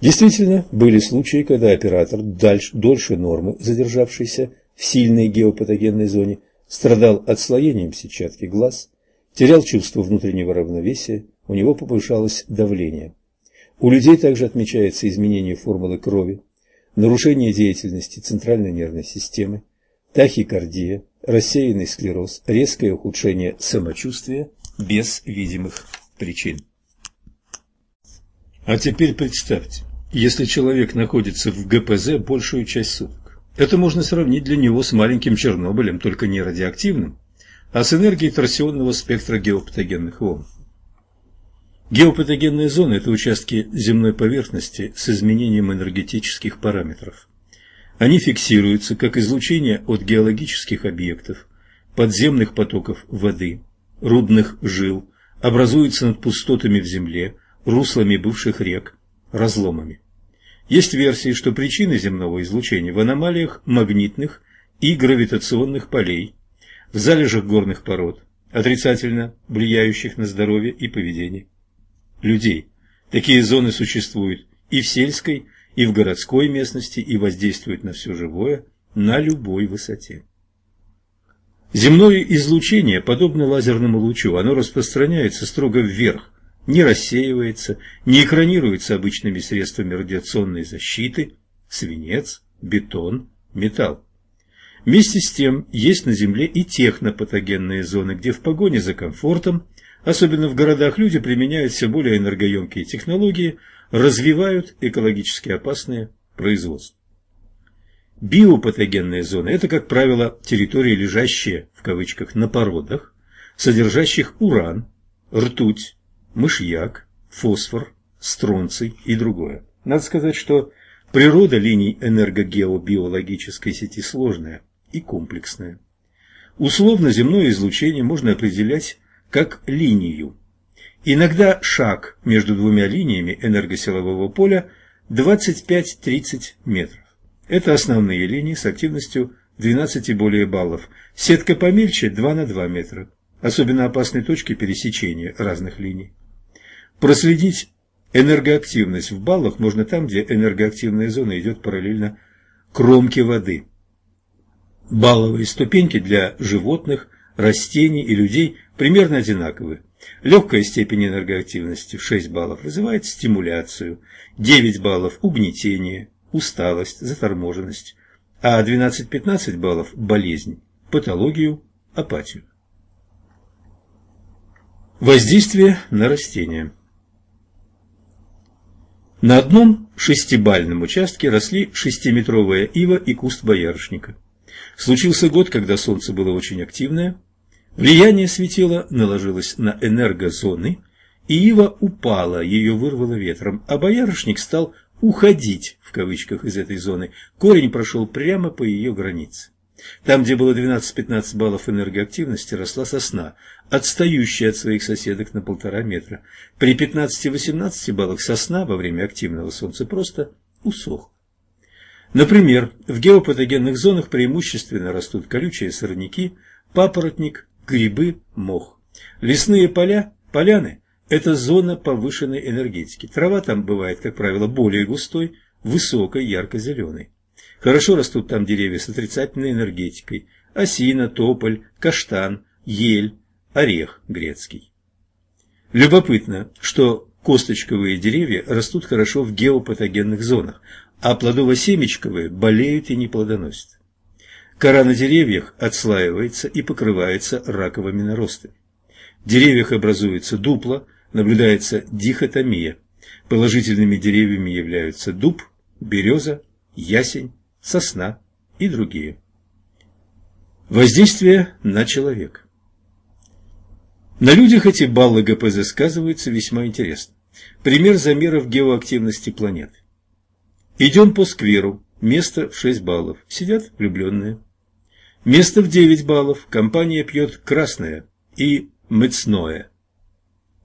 Действительно, были случаи, когда оператор, дальше, дольше нормы, задержавшийся в сильной геопатогенной зоне, страдал отслоением сетчатки глаз, терял чувство внутреннего равновесия, у него повышалось давление. У людей также отмечается изменение формулы крови, нарушение деятельности центральной нервной системы, тахикардия, рассеянный склероз, резкое ухудшение самочувствия без видимых причин. А теперь представьте, если человек находится в ГПЗ большую часть суток. Это можно сравнить для него с маленьким Чернобылем, только не радиоактивным, а с энергией торсионного спектра геопатогенных волн. Геопатогенные зоны – это участки земной поверхности с изменением энергетических параметров. Они фиксируются как излучение от геологических объектов, подземных потоков воды, рудных жил, образуются над пустотами в земле, руслами бывших рек, разломами. Есть версии, что причины земного излучения в аномалиях магнитных и гравитационных полей, в залежах горных пород, отрицательно влияющих на здоровье и поведение. людей. Такие зоны существуют и в сельской, и в городской местности, и воздействуют на все живое на любой высоте. Земное излучение подобно лазерному лучу, оно распространяется строго вверх, не рассеивается, не экранируется обычными средствами радиационной защиты, свинец, бетон, металл. Вместе с тем, есть на Земле и технопатогенные зоны, где в погоне за комфортом, особенно в городах, люди применяют все более энергоемкие технологии, развивают экологически опасные производства. Биопатогенные зоны – это, как правило, территории, лежащие, в кавычках, на породах, содержащих уран, ртуть, мышьяк, фосфор, стронций и другое. Надо сказать, что природа линий энергогеобиологической сети сложная и комплексная. Условно земное излучение можно определять как линию. Иногда шаг между двумя линиями энергосилового поля 25-30 метров. Это основные линии с активностью 12 и более баллов. Сетка помельче 2 на 2 метра. Особенно опасны точки пересечения разных линий. Проследить энергоактивность в баллах можно там, где энергоактивная зона идет параллельно кромке воды. Балловые ступеньки для животных, растений и людей примерно одинаковы. Легкая степень энергоактивности в 6 баллов вызывает стимуляцию, 9 баллов – угнетение, усталость, заторможенность, а 12-15 баллов – болезнь, патологию, апатию. Воздействие на растения На одном шестибальном участке росли шестиметровая ива и куст боярышника. Случился год, когда солнце было очень активное, влияние светила наложилось на энергозоны, и ива упала, ее вырвало ветром, а боярышник стал «уходить» в кавычках из этой зоны, корень прошел прямо по ее границе. Там, где было 12-15 баллов энергоактивности, росла сосна, отстающая от своих соседок на полтора метра. При 15-18 баллах сосна во время активного солнца просто усохла. Например, в геопатогенных зонах преимущественно растут колючие сорняки, папоротник, грибы, мох. Лесные поля, поляны – это зона повышенной энергетики. Трава там бывает, как правило, более густой, высокой, ярко-зеленой. Хорошо растут там деревья с отрицательной энергетикой – осина, тополь, каштан, ель, орех грецкий. Любопытно, что косточковые деревья растут хорошо в геопатогенных зонах, а плодово-семечковые болеют и не плодоносят. Кора на деревьях отслаивается и покрывается раковыми наростами. В деревьях образуется дупло, наблюдается дихотомия. Положительными деревьями являются дуб, береза, ясень, сосна и другие. Воздействие на человека. На людях эти баллы ГПЗ сказываются весьма интересно. Пример замеров геоактивности планеты. Идем по скверу, место в 6 баллов, сидят влюбленные. Место в 9 баллов, компания пьет красное и мыцное.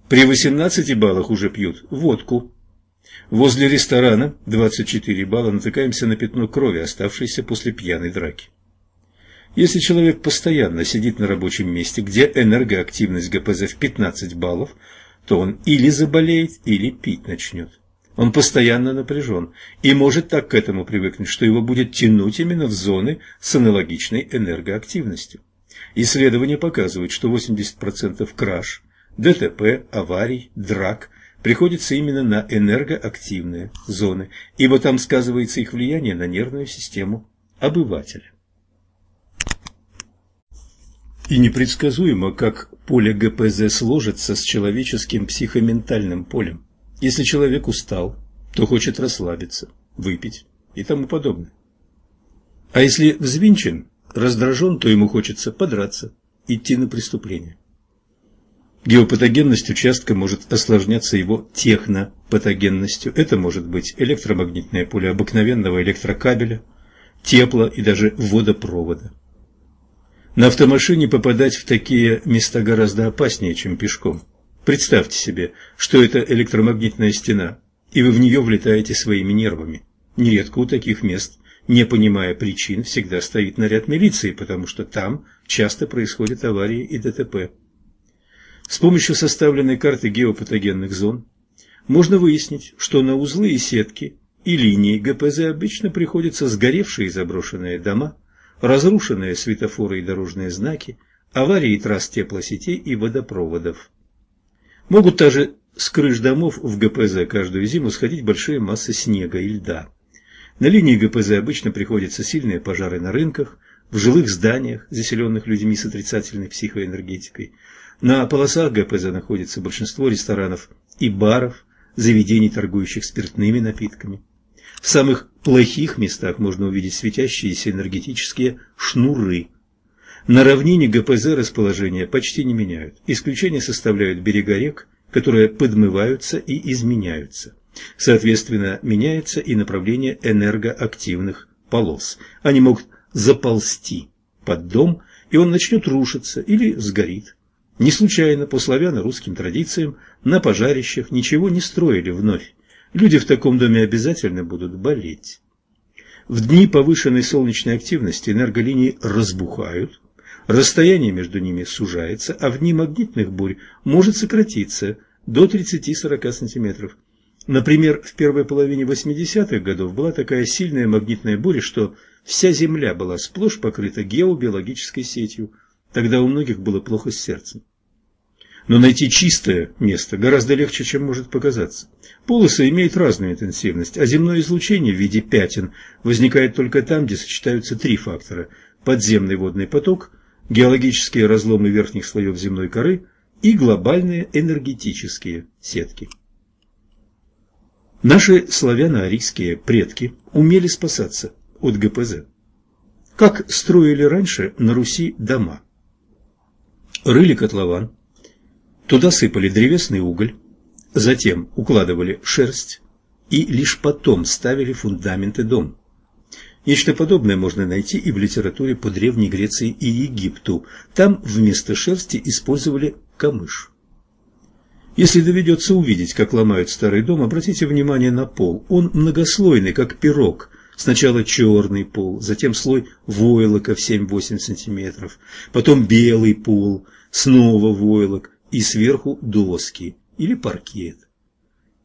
При 18 баллах уже пьют водку. Возле ресторана 24 балла натыкаемся на пятно крови, оставшееся после пьяной драки. Если человек постоянно сидит на рабочем месте, где энергоактивность ГПЗ в 15 баллов, то он или заболеет, или пить начнет. Он постоянно напряжен и может так к этому привыкнуть, что его будет тянуть именно в зоны с аналогичной энергоактивностью. Исследования показывают, что 80% краж, ДТП, аварий, драк приходится именно на энергоактивные зоны, ибо там сказывается их влияние на нервную систему обывателя. И непредсказуемо, как поле ГПЗ сложится с человеческим психоментальным полем. Если человек устал, то хочет расслабиться, выпить и тому подобное. А если взвинчен, раздражен, то ему хочется подраться, идти на преступление. Геопатогенность участка может осложняться его технопатогенностью. Это может быть электромагнитное поле обыкновенного электрокабеля, тепла и даже водопровода. На автомашине попадать в такие места гораздо опаснее, чем пешком. Представьте себе, что это электромагнитная стена, и вы в нее влетаете своими нервами. Нередко у таких мест, не понимая причин, всегда стоит наряд милиции, потому что там часто происходят аварии и ДТП. С помощью составленной карты геопатогенных зон можно выяснить, что на узлы и сетки и линии ГПЗ обычно приходятся сгоревшие и заброшенные дома, разрушенные светофоры и дорожные знаки, аварии трасс теплосетей и водопроводов. Могут также с крыш домов в ГПЗ каждую зиму сходить большие массы снега и льда. На линии ГПЗ обычно приходятся сильные пожары на рынках, в жилых зданиях, заселенных людьми с отрицательной психоэнергетикой. На полосах ГПЗ находится большинство ресторанов и баров, заведений, торгующих спиртными напитками. В самых плохих местах можно увидеть светящиеся энергетические шнуры. На равнине ГПЗ расположения почти не меняют. Исключение составляют берега рек, которые подмываются и изменяются. Соответственно, меняется и направление энергоактивных полос. Они могут заползти под дом, и он начнет рушиться или сгорит. Не случайно по славяно-русским традициям на пожарищах ничего не строили вновь. Люди в таком доме обязательно будут болеть. В дни повышенной солнечной активности энерголинии разбухают, расстояние между ними сужается, а в дни магнитных бурь может сократиться до 30-40 см. Например, в первой половине 80-х годов была такая сильная магнитная буря, что вся Земля была сплошь покрыта геобиологической сетью. Тогда у многих было плохо с сердцем. Но найти чистое место гораздо легче, чем может показаться. Полосы имеют разную интенсивность, а земное излучение в виде пятен возникает только там, где сочетаются три фактора – подземный водный поток, геологические разломы верхних слоев земной коры и глобальные энергетические сетки. Наши славяно-арийские предки умели спасаться от ГПЗ. Как строили раньше на Руси дома? Рыли котлован, туда сыпали древесный уголь, затем укладывали шерсть и лишь потом ставили фундаменты дом. Нечто подобное можно найти и в литературе по Древней Греции и Египту. Там вместо шерсти использовали камыш. Если доведется увидеть, как ломают старый дом, обратите внимание на пол. Он многослойный, как пирог. Сначала черный пол, затем слой войлока в 7-8 сантиметров, потом белый пол, снова войлок и сверху доски или паркет.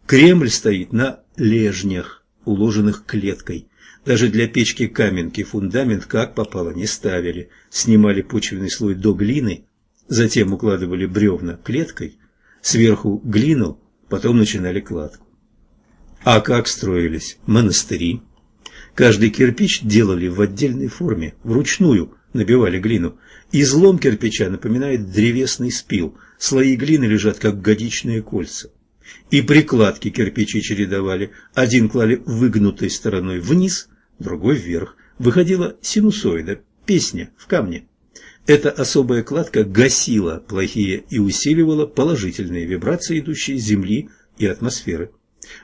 Кремль стоит на лежнях, уложенных клеткой. Даже для печки каменки фундамент как попало не ставили. Снимали почвенный слой до глины, затем укладывали бревна клеткой, сверху глину, потом начинали кладку. А как строились монастыри? Каждый кирпич делали в отдельной форме, вручную набивали глину. Излом кирпича напоминает древесный спил, слои глины лежат как годичные кольца. И прикладки кирпичи чередовали, один клали выгнутой стороной вниз, другой вверх. Выходила синусоида, песня в камне. Эта особая кладка гасила плохие и усиливала положительные вибрации, идущие с Земли и атмосферы.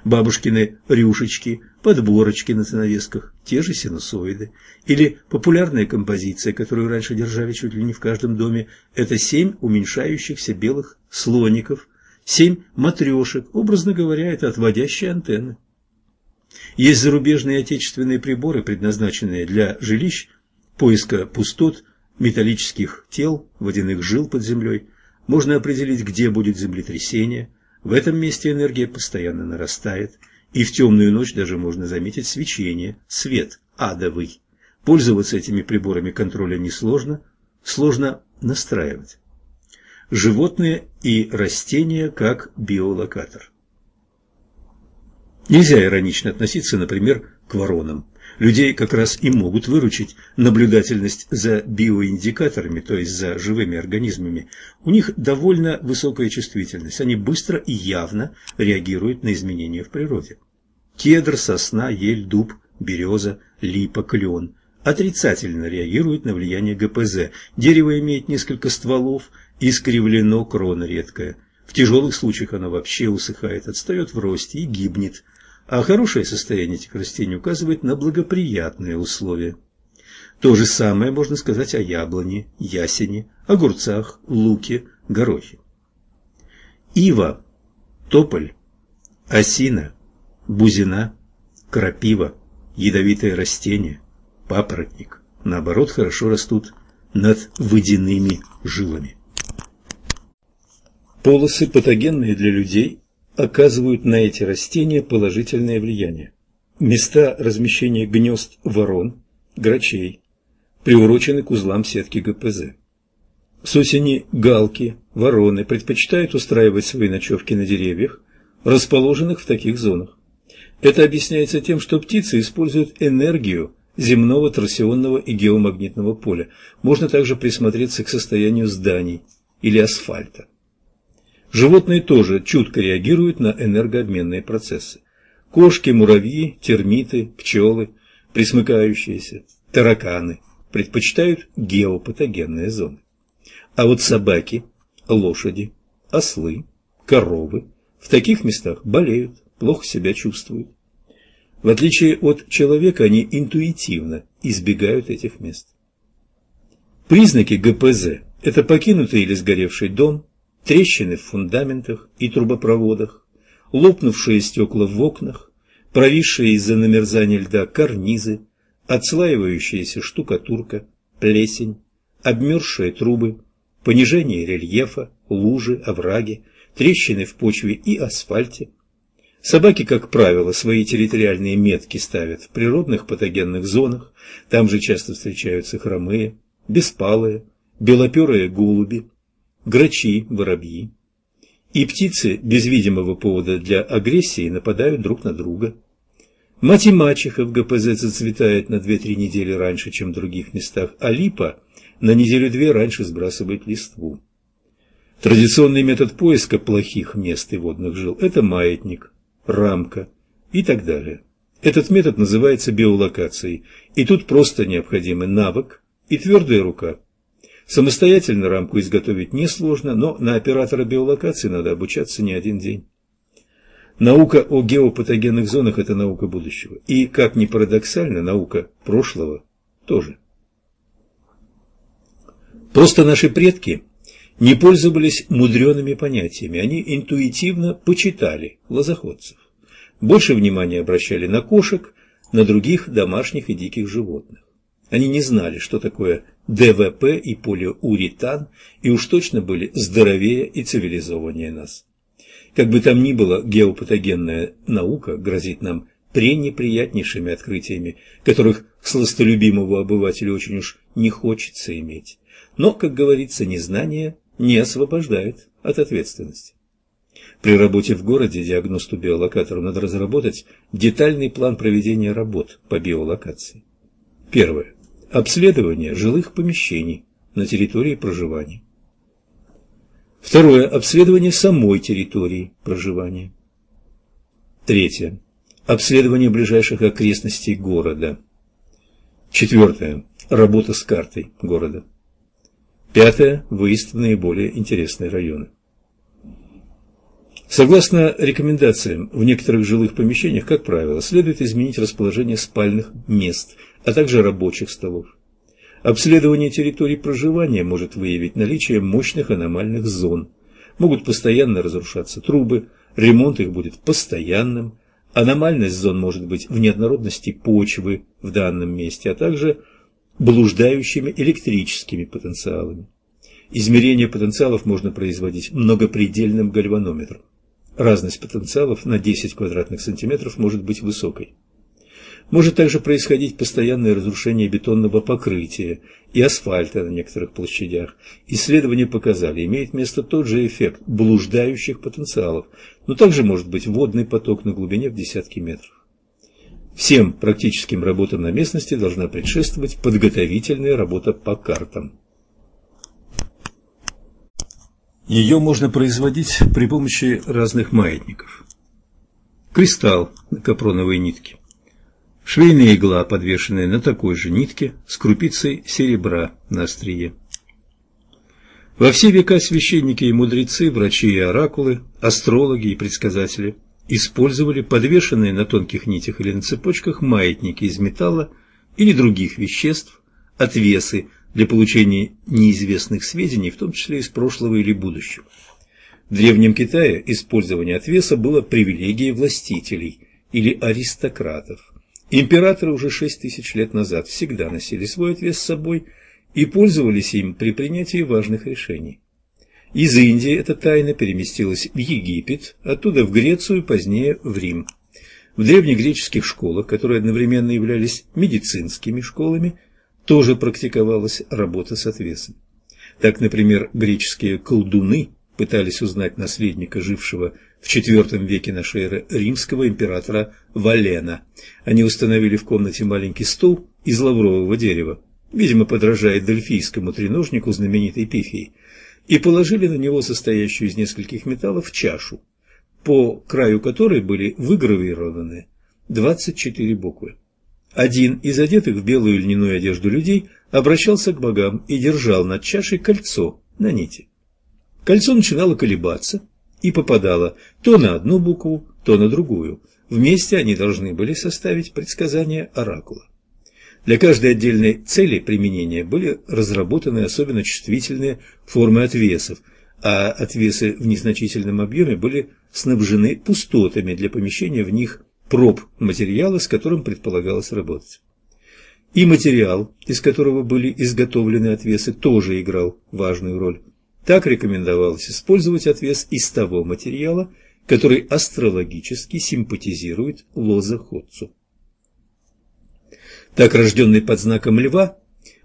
Бабушкины рюшечки, подборочки на занавесках, те же синусоиды. Или популярная композиция, которую раньше держали чуть ли не в каждом доме, это семь уменьшающихся белых слоников, семь матрешек, образно говоря, это отводящие антенны. Есть зарубежные отечественные приборы, предназначенные для жилищ, поиска пустот, металлических тел, водяных жил под землей, можно определить, где будет землетрясение. В этом месте энергия постоянно нарастает, и в темную ночь даже можно заметить свечение, свет адовый. Пользоваться этими приборами контроля несложно, сложно настраивать. Животные и растения как биолокатор. Нельзя иронично относиться, например, к воронам. Людей как раз и могут выручить наблюдательность за биоиндикаторами, то есть за живыми организмами. У них довольно высокая чувствительность, они быстро и явно реагируют на изменения в природе. Кедр, сосна, ель, дуб, береза, липа, клен отрицательно реагируют на влияние ГПЗ. Дерево имеет несколько стволов, искривлено, крона редкая. В тяжелых случаях оно вообще усыхает, отстает в росте и гибнет а хорошее состояние этих растений указывает на благоприятные условия. То же самое можно сказать о яблоне, ясене, огурцах, луке, горохе. Ива, тополь, осина, бузина, крапива, ядовитые растения, папоротник, наоборот, хорошо растут над водяными жилами. Полосы, патогенные для людей, оказывают на эти растения положительное влияние. Места размещения гнезд ворон, грачей, приурочены к узлам сетки ГПЗ. С осени галки, вороны предпочитают устраивать свои ночевки на деревьях, расположенных в таких зонах. Это объясняется тем, что птицы используют энергию земного торсионного и геомагнитного поля. Можно также присмотреться к состоянию зданий или асфальта. Животные тоже чутко реагируют на энергообменные процессы. Кошки, муравьи, термиты, пчелы, присмыкающиеся, тараканы предпочитают геопатогенные зоны. А вот собаки, лошади, ослы, коровы в таких местах болеют, плохо себя чувствуют. В отличие от человека, они интуитивно избегают этих мест. Признаки ГПЗ – это покинутый или сгоревший дом, трещины в фундаментах и трубопроводах, лопнувшие стекла в окнах, провисшие из-за намерзания льда карнизы, отслаивающаяся штукатурка, плесень, обмерзшие трубы, понижение рельефа, лужи, овраги, трещины в почве и асфальте. Собаки, как правило, свои территориальные метки ставят в природных патогенных зонах, там же часто встречаются хромые, беспалые, белоперые голуби, грачи, воробьи. И птицы без видимого повода для агрессии нападают друг на друга. Мать и мачеха в ГПЗ зацветает на 2-3 недели раньше, чем в других местах, а липа на неделю-две раньше сбрасывает листву. Традиционный метод поиска плохих мест и водных жил – это маятник, рамка и так далее. Этот метод называется биолокацией, и тут просто необходимы навык и твердая рука. Самостоятельно рамку изготовить несложно, но на оператора биолокации надо обучаться не один день. Наука о геопатогенных зонах – это наука будущего. И, как ни парадоксально, наука прошлого тоже. Просто наши предки не пользовались мудреными понятиями, они интуитивно почитали лозоходцев. Больше внимания обращали на кошек, на других домашних и диких животных. Они не знали, что такое ДВП и полиуретан, и уж точно были здоровее и цивилизованнее нас. Как бы там ни было, геопатогенная наука грозит нам пренеприятнейшими открытиями, которых сластолюбимому обывателю очень уж не хочется иметь. Но, как говорится, незнание не освобождает от ответственности. При работе в городе диагносту-биолокатору надо разработать детальный план проведения работ по биолокации. Первое. Обследование жилых помещений на территории проживания. Второе. Обследование самой территории проживания. Третье. Обследование ближайших окрестностей города. Четвертое. Работа с картой города. Пятое. Выезд в наиболее интересные районы. Согласно рекомендациям, в некоторых жилых помещениях, как правило, следует изменить расположение спальных мест, а также рабочих столов. Обследование территорий проживания может выявить наличие мощных аномальных зон. Могут постоянно разрушаться трубы, ремонт их будет постоянным, аномальность зон может быть в неоднородности почвы в данном месте, а также блуждающими электрическими потенциалами. Измерение потенциалов можно производить многопредельным гальванометром. Разность потенциалов на 10 квадратных сантиметров может быть высокой. Может также происходить постоянное разрушение бетонного покрытия и асфальта на некоторых площадях. Исследования показали, имеет место тот же эффект блуждающих потенциалов, но также может быть водный поток на глубине в десятки метров. Всем практическим работам на местности должна предшествовать подготовительная работа по картам. Ее можно производить при помощи разных маятников. Кристалл на капроновой нитке. Швейная игла, подвешенная на такой же нитке, с крупицей серебра на острие. Во все века священники и мудрецы, врачи и оракулы, астрологи и предсказатели использовали подвешенные на тонких нитях или на цепочках маятники из металла или других веществ, отвесы для получения неизвестных сведений, в том числе из прошлого или будущего. В Древнем Китае использование отвеса было привилегией властителей или аристократов. Императоры уже шесть тысяч лет назад всегда носили свой отвес с собой и пользовались им при принятии важных решений. Из Индии эта тайна переместилась в Египет, оттуда в Грецию, позднее в Рим. В древнегреческих школах, которые одновременно являлись медицинскими школами, тоже практиковалась работа с отвесом. Так, например, греческие колдуны пытались узнать наследника, жившего в IV веке нашей эры римского императора Валена. Они установили в комнате маленький стул из лаврового дерева, видимо, подражая дельфийскому треножнику знаменитой Пифии, и положили на него состоящую из нескольких металлов чашу, по краю которой были выгравированы 24 буквы. Один из одетых в белую льняную одежду людей обращался к богам и держал над чашей кольцо на нити. Кольцо начинало колебаться и попадало то на одну букву, то на другую. Вместе они должны были составить предсказание оракула. Для каждой отдельной цели применения были разработаны особенно чувствительные формы отвесов, а отвесы в незначительном объеме были снабжены пустотами для помещения в них проб материала, с которым предполагалось работать. И материал, из которого были изготовлены отвесы, тоже играл важную роль. Так рекомендовалось использовать отвес из того материала, который астрологически симпатизирует лозоходцу. Так рожденный под знаком Льва,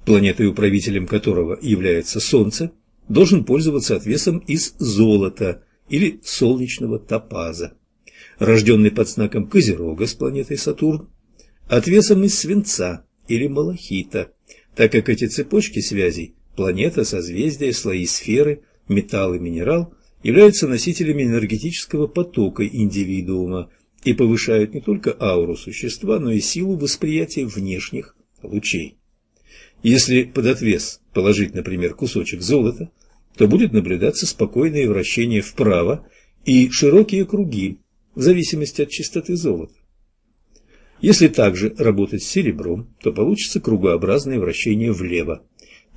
планетой-управителем которого является Солнце, должен пользоваться отвесом из золота или солнечного топаза. Рожденный под знаком Козерога с планетой Сатурн, отвесом из свинца или малахита, так как эти цепочки связей Планета, созвездия, слои сферы, металл и минерал являются носителями энергетического потока индивидуума и повышают не только ауру существа, но и силу восприятия внешних лучей. Если под отвес положить, например, кусочек золота, то будет наблюдаться спокойное вращение вправо и широкие круги, в зависимости от частоты золота. Если также работать с серебром, то получится кругообразное вращение влево.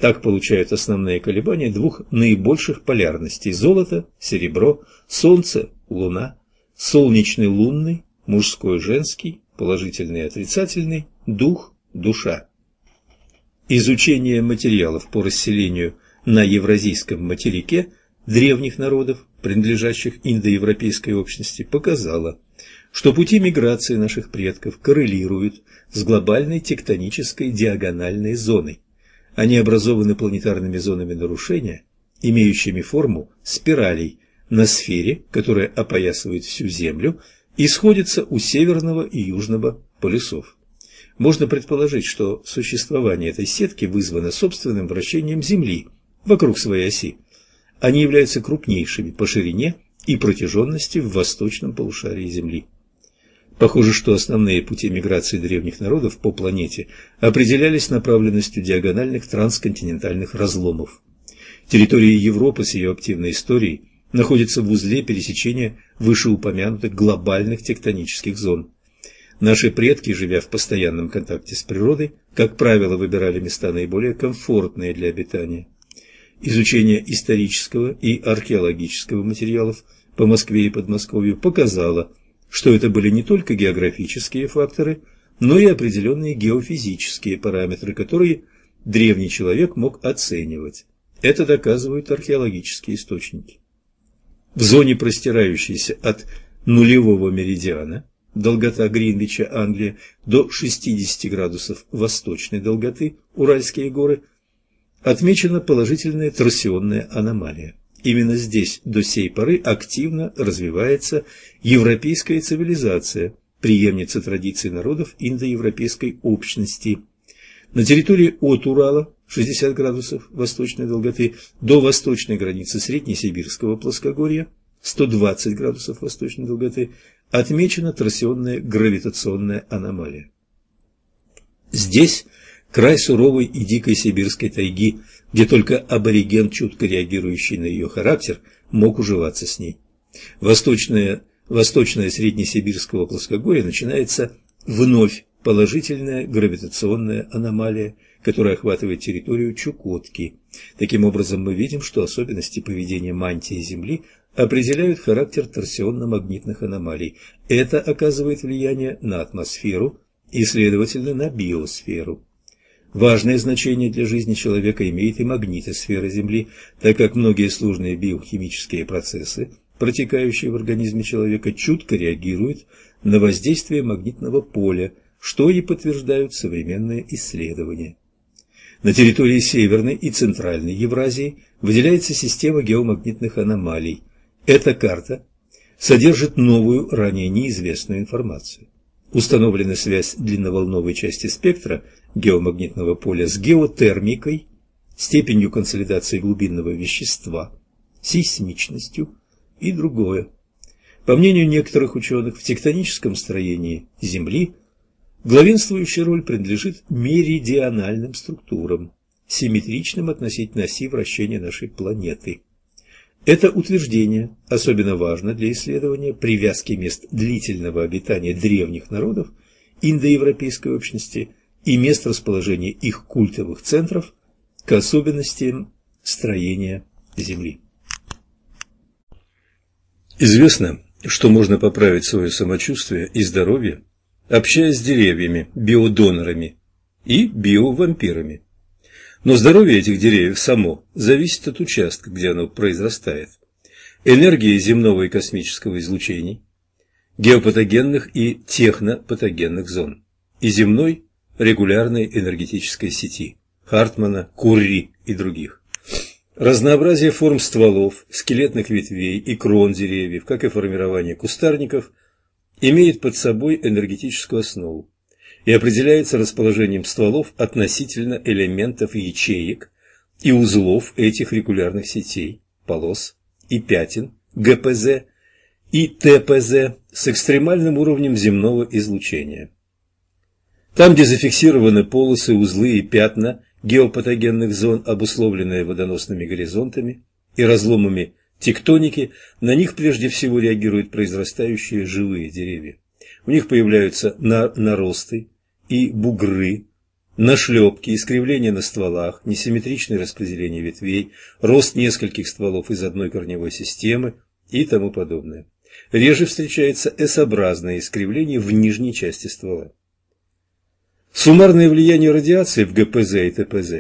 Так получают основные колебания двух наибольших полярностей – золото, серебро, солнце, луна, солнечный, лунный, мужской, женский, положительный, отрицательный, дух, душа. Изучение материалов по расселению на евразийском материке древних народов, принадлежащих индоевропейской общности, показало, что пути миграции наших предков коррелируют с глобальной тектонической диагональной зоной. Они образованы планетарными зонами нарушения, имеющими форму спиралей на сфере, которая опоясывает всю Землю и сходится у северного и южного полюсов. Можно предположить, что существование этой сетки вызвано собственным вращением Земли вокруг своей оси. Они являются крупнейшими по ширине и протяженности в восточном полушарии Земли. Похоже, что основные пути миграции древних народов по планете определялись направленностью диагональных трансконтинентальных разломов. Территория Европы с ее активной историей находится в узле пересечения вышеупомянутых глобальных тектонических зон. Наши предки, живя в постоянном контакте с природой, как правило, выбирали места наиболее комфортные для обитания. Изучение исторического и археологического материалов по Москве и Подмосковью показало, что это были не только географические факторы, но и определенные геофизические параметры, которые древний человек мог оценивать. Это доказывают археологические источники. В зоне, простирающейся от нулевого меридиана, долгота Гринвича, Англия, до 60 градусов восточной долготы, Уральские горы, отмечена положительная торсионная аномалия. Именно здесь до сей поры активно развивается европейская цивилизация, преемница традиций народов индоевропейской общности. На территории от Урала 60 градусов восточной долготы до восточной границы Среднесибирского плоскогорья 120 градусов восточной долготы отмечена торсионная гравитационная аномалия. Здесь край суровой и дикой сибирской тайги, где только абориген, чутко реагирующий на ее характер, мог уживаться с ней. Восточная, восточная среднесибирского плоскогорья начинается вновь положительная гравитационная аномалия, которая охватывает территорию Чукотки. Таким образом, мы видим, что особенности поведения мантии Земли определяют характер торсионно-магнитных аномалий. Это оказывает влияние на атмосферу и, следовательно, на биосферу. Важное значение для жизни человека имеет и магнитосфера Земли, так как многие сложные биохимические процессы, протекающие в организме человека, чутко реагируют на воздействие магнитного поля, что и подтверждают современные исследования. На территории Северной и Центральной Евразии выделяется система геомагнитных аномалий. Эта карта содержит новую, ранее неизвестную информацию. Установлена связь длинноволновой части спектра геомагнитного поля с геотермикой, степенью консолидации глубинного вещества, сейсмичностью и другое. По мнению некоторых ученых, в тектоническом строении Земли главенствующая роль принадлежит меридиональным структурам, симметричным относительно оси вращения нашей планеты. Это утверждение особенно важно для исследования привязки мест длительного обитания древних народов индоевропейской общности и мест расположения их культовых центров к особенностям строения Земли. Известно, что можно поправить свое самочувствие и здоровье, общаясь с деревьями, биодонорами и биовампирами. Но здоровье этих деревьев само зависит от участка, где оно произрастает, энергии земного и космического излучений, геопатогенных и технопатогенных зон и земной регулярной энергетической сети Хартмана, Курри и других. Разнообразие форм стволов, скелетных ветвей и крон деревьев, как и формирование кустарников, имеет под собой энергетическую основу и определяется расположением стволов относительно элементов ячеек и узлов этих регулярных сетей, полос и пятен ГПЗ и ТПЗ с экстремальным уровнем земного излучения. Там, где зафиксированы полосы, узлы и пятна геопатогенных зон, обусловленные водоносными горизонтами и разломами тектоники, на них прежде всего реагируют произрастающие живые деревья. У них появляются наросты, и бугры, нашлепки, искривления на стволах, несимметричное распределение ветвей, рост нескольких стволов из одной корневой системы и тому подобное. Реже встречается S-образное искривление в нижней части ствола. Суммарное влияние радиации в ГПЗ и ТПЗ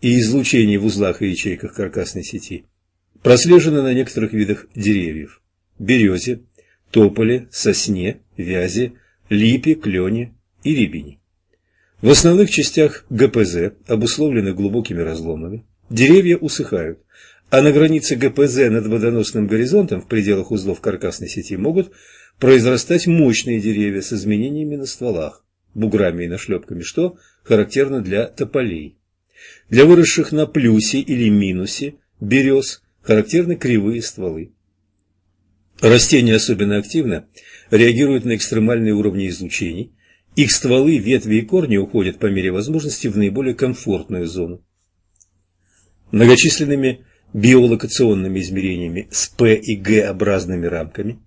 и излучение в узлах и ячейках каркасной сети прослежено на некоторых видах деревьев – березе, тополе, сосне, вязе, липе, клене и рябине. В основных частях ГПЗ, обусловленных глубокими разломами, деревья усыхают, а на границе ГПЗ над водоносным горизонтом в пределах узлов каркасной сети могут произрастать мощные деревья с изменениями на стволах, буграми и нашлепками, что характерно для тополей. Для выросших на плюсе или минусе берез характерны кривые стволы. Растения особенно активно реагируют на экстремальные уровни излучений, их стволы, ветви и корни уходят по мере возможности в наиболее комфортную зону. Многочисленными биолокационными измерениями с П и Г-образными рамками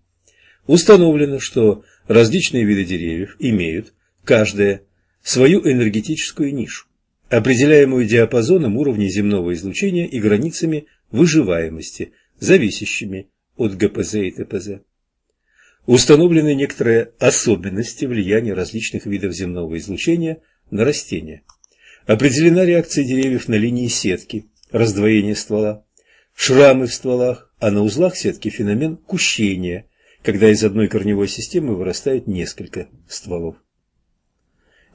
установлено, что различные виды деревьев имеют, каждая, свою энергетическую нишу, определяемую диапазоном уровней земного излучения и границами выживаемости, зависящими от ГПЗ и ТПЗ. Установлены некоторые особенности влияния различных видов земного излучения на растения. Определена реакция деревьев на линии сетки, раздвоение ствола, шрамы в стволах, а на узлах сетки феномен кущения, когда из одной корневой системы вырастает несколько стволов.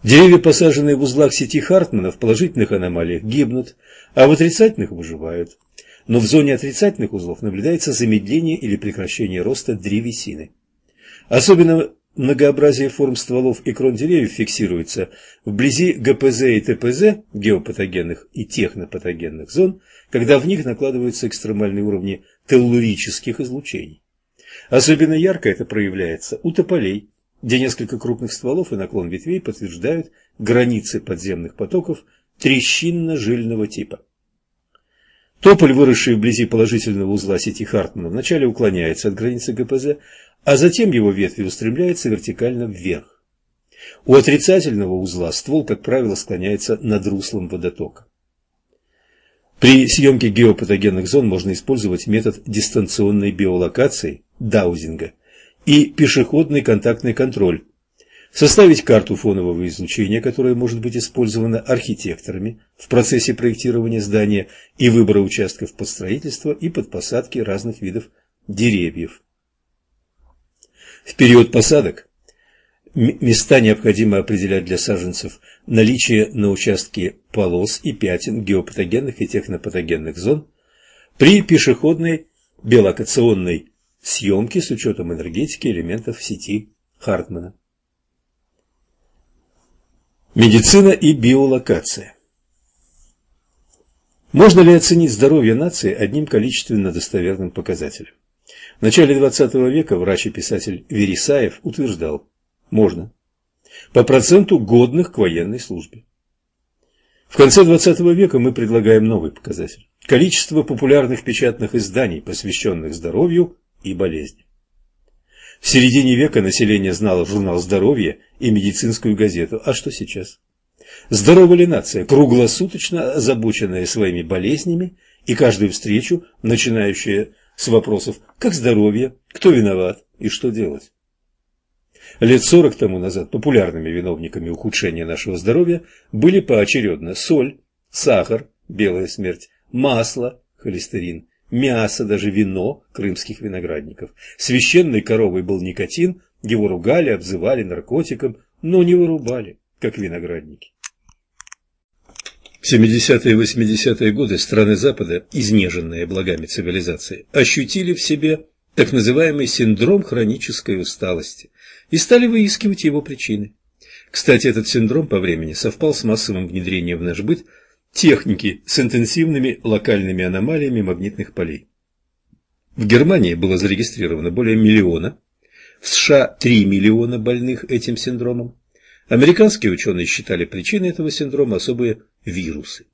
Деревья, посаженные в узлах сети Хартмана, в положительных аномалиях гибнут, а в отрицательных выживают. Но в зоне отрицательных узлов наблюдается замедление или прекращение роста древесины. Особенно многообразие форм стволов и крон деревьев фиксируется вблизи ГПЗ и ТПЗ, геопатогенных и технопатогенных зон, когда в них накладываются экстремальные уровни теллурических излучений. Особенно ярко это проявляется у тополей, где несколько крупных стволов и наклон ветвей подтверждают границы подземных потоков трещинно-жильного типа. Тополь, выросший вблизи положительного узла сети Хартмана, вначале уклоняется от границы ГПЗ, а затем его ветви устремляются вертикально вверх. У отрицательного узла ствол, как правило, склоняется над руслом водотока. При съемке геопатогенных зон можно использовать метод дистанционной биолокации, даузинга, и пешеходный контактный контроль составить карту фонового излучения, которая может быть использована архитекторами в процессе проектирования здания и выбора участков под строительство и под посадки разных видов деревьев. В период посадок места необходимо определять для саженцев наличие на участке полос и пятен геопатогенных и технопатогенных зон при пешеходной биолокационной съемке с учетом энергетики элементов сети Хартмана. Медицина и биолокация. Можно ли оценить здоровье нации одним количественно достоверным показателем? В начале XX века врач и писатель Вересаев утверждал, можно, по проценту годных к военной службе. В конце XX века мы предлагаем новый показатель – количество популярных печатных изданий, посвященных здоровью и болезни. В середине века население знало журнал «Здоровье» и медицинскую газету. А что сейчас? Здорова ли нация, круглосуточно озабоченная своими болезнями и каждую встречу, начинающая с вопросов «как здоровье?», «кто виноват?» и «что делать?». Лет сорок тому назад популярными виновниками ухудшения нашего здоровья были поочередно соль, сахар, белая смерть, масло, холестерин, мясо, даже вино крымских виноградников. Священной коровой был никотин, его ругали, обзывали наркотиком, но не вырубали, как виноградники. В 70-е и 80-е годы страны Запада, изнеженные благами цивилизации, ощутили в себе так называемый синдром хронической усталости и стали выискивать его причины. Кстати, этот синдром по времени совпал с массовым внедрением в наш быт техники с интенсивными локальными аномалиями магнитных полей. В Германии было зарегистрировано более миллиона, в США 3 миллиона больных этим синдромом. Американские ученые считали причиной этого синдрома особые вирусы.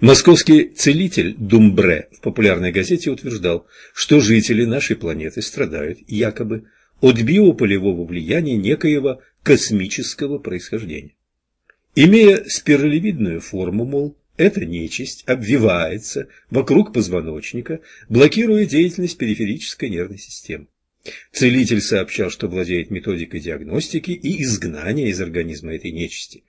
Московский целитель Думбре в популярной газете утверждал, что жители нашей планеты страдают якобы от биополевого влияния некоего космического происхождения. Имея спиралевидную форму, мол, эта нечисть обвивается вокруг позвоночника, блокируя деятельность периферической нервной системы. Целитель сообщал, что владеет методикой диагностики и изгнания из организма этой нечисти.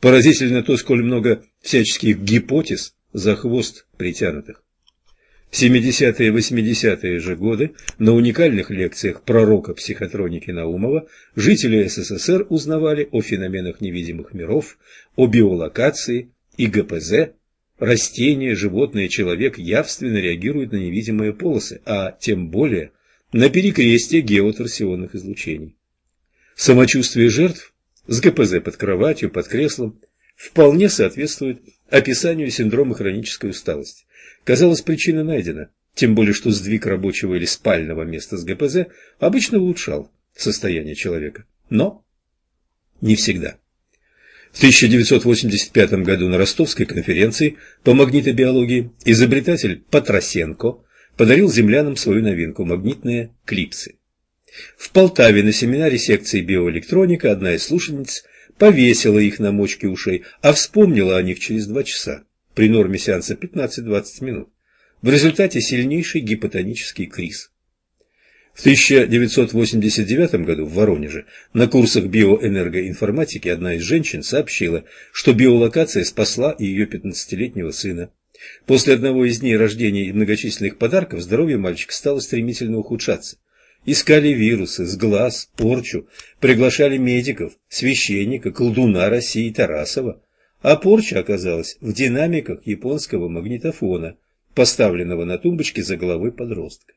Поразительно то, сколь много всяческих гипотез за хвост притянутых. В 70-е и 80-е же годы на уникальных лекциях пророка психотроники Наумова жители СССР узнавали о феноменах невидимых миров, о биолокации и ГПЗ. Растения, животные, человек явственно реагируют на невидимые полосы, а тем более на перекрестие геоторсионных излучений. Самочувствие жертв с ГПЗ под кроватью, под креслом вполне соответствует описанию синдрома хронической усталости. Казалось, причина найдена, тем более что сдвиг рабочего или спального места с ГПЗ обычно улучшал состояние человека. Но не всегда. В 1985 году на Ростовской конференции по магнитобиологии изобретатель Патросенко подарил землянам свою новинку – магнитные клипсы. В Полтаве на семинаре секции биоэлектроника одна из слушательниц повесила их на мочке ушей, а вспомнила о них через два часа при норме сеанса 15-20 минут. В результате сильнейший гипотонический криз. В 1989 году в Воронеже на курсах биоэнергоинформатики одна из женщин сообщила, что биолокация спасла ее 15-летнего сына. После одного из дней рождения и многочисленных подарков здоровье мальчика стало стремительно ухудшаться. Искали вирусы, с глаз, порчу, приглашали медиков, священника, колдуна России Тарасова а порча оказалась в динамиках японского магнитофона, поставленного на тумбочке за головой подростка.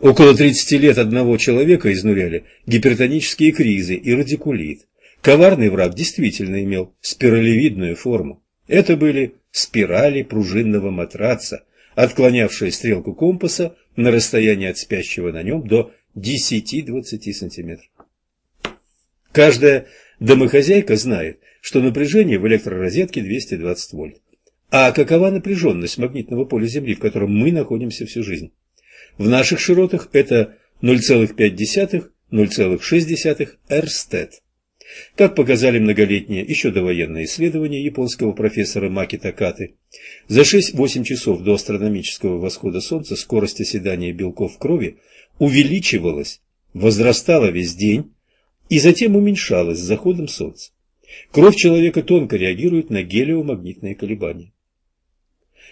Около 30 лет одного человека изнуряли гипертонические кризы и радикулит. Коварный враг действительно имел спиралевидную форму. Это были спирали пружинного матраца, отклонявшие стрелку компаса на расстояние от спящего на нем до 10-20 сантиметров. Каждая домохозяйка знает, что напряжение в электророзетке 220 вольт. А какова напряженность магнитного поля Земли, в котором мы находимся всю жизнь? В наших широтах это 0,5-0,6 эрстед. Как показали многолетние еще довоенные исследования японского профессора Маки Такаты, за 6-8 часов до астрономического восхода Солнца скорость оседания белков в крови увеличивалась, возрастала весь день и затем уменьшалась с заходом Солнца. Кровь человека тонко реагирует на гелиомагнитные колебания.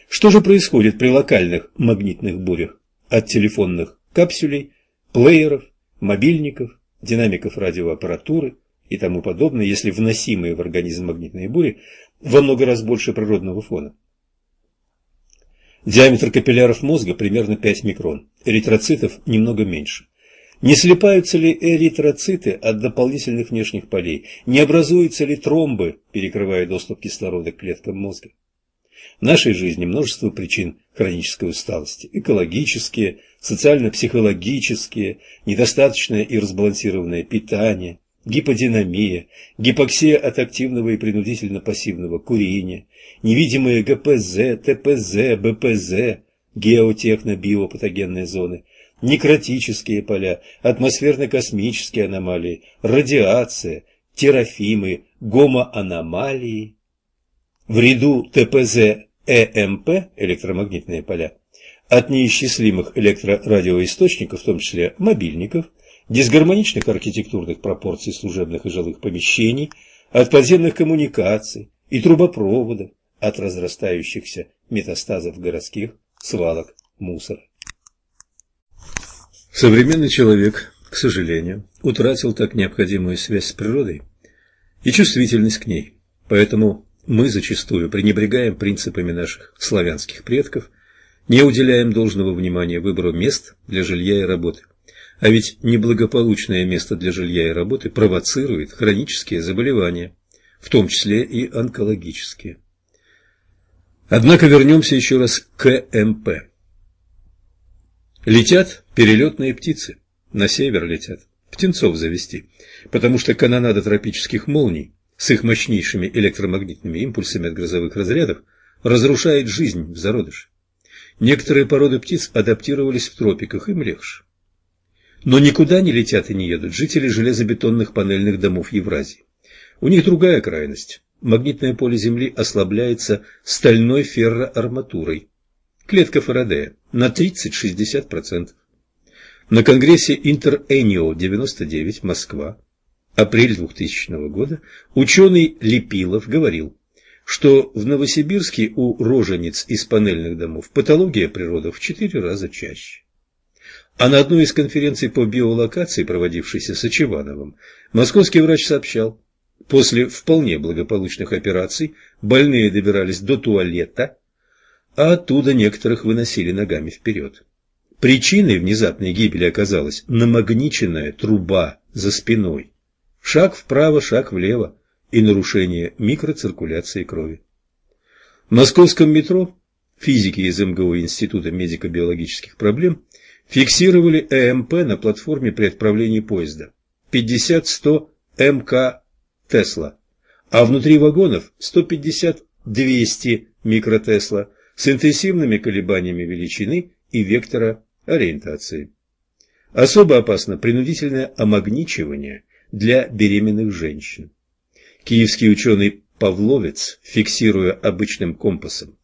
Что же происходит при локальных магнитных бурях от телефонных капсулей, плееров, мобильников, динамиков радиоаппаратуры и тому подобное, если вносимые в организм магнитные бури во много раз больше природного фона? Диаметр капилляров мозга примерно 5 микрон, эритроцитов немного меньше. Не слипаются ли эритроциты от дополнительных внешних полей? Не образуются ли тромбы, перекрывая доступ кислорода к клеткам мозга? В нашей жизни множество причин хронической усталости. Экологические, социально-психологические, недостаточное и разбалансированное питание, гиподинамия, гипоксия от активного и принудительно-пассивного курения, невидимые ГПЗ, ТПЗ, БПЗ, геотехно-биопатогенные зоны, некротические поля, атмосферно-космические аномалии, радиация, терафимы, гомоаномалии. В ряду ТПЗ ЭМП, электромагнитные поля, от неисчислимых электрорадиоисточников, в том числе мобильников, дисгармоничных архитектурных пропорций служебных и жилых помещений, от подземных коммуникаций и трубопроводов, от разрастающихся метастазов городских свалок мусора. Современный человек, к сожалению, утратил так необходимую связь с природой и чувствительность к ней, поэтому мы зачастую пренебрегаем принципами наших славянских предков, не уделяем должного внимания выбору мест для жилья и работы. А ведь неблагополучное место для жилья и работы провоцирует хронические заболевания, в том числе и онкологические. Однако вернемся еще раз к МП. Летят перелетные птицы, на север летят, птенцов завести, потому что канонада тропических молний с их мощнейшими электромагнитными импульсами от грозовых разрядов разрушает жизнь в зародыше. Некоторые породы птиц адаптировались в тропиках, им легче. Но никуда не летят и не едут жители железобетонных панельных домов Евразии. У них другая крайность. Магнитное поле Земли ослабляется стальной ферроарматурой. Клетка Фарадея на 30-60%. На конгрессе Интерэнио 99, Москва, апрель 2000 года, ученый Лепилов говорил, что в Новосибирске у рожениц из панельных домов патология природы в четыре раза чаще. А на одной из конференций по биолокации, проводившейся с Очевановым, московский врач сообщал, после вполне благополучных операций больные добирались до туалета, а оттуда некоторых выносили ногами вперед. Причиной внезапной гибели оказалась намагниченная труба за спиной. Шаг вправо, шаг влево и нарушение микроциркуляции крови. В московском метро физики из МГУ Института медико-биологических проблем фиксировали ЭМП на платформе при отправлении поезда 50-100 МК Тесла, а внутри вагонов 150-200 микротесла с интенсивными колебаниями величины и вектора ориентации. Особо опасно принудительное омагничивание для беременных женщин. Киевский ученый Павловец, фиксируя обычным компасом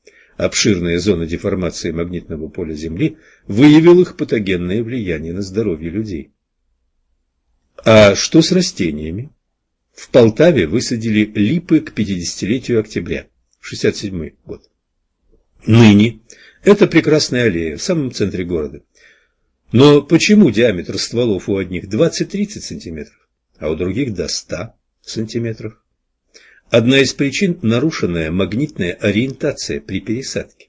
обширные зоны деформации магнитного поля Земли, выявил их патогенное влияние на здоровье людей. А что с растениями? В Полтаве высадили липы к 50-летию октября, 67 год. Ныне это прекрасная аллея в самом центре города. Но почему диаметр стволов у одних 20-30 сантиметров, а у других до 100 сантиметров? Одна из причин – нарушенная магнитная ориентация при пересадке.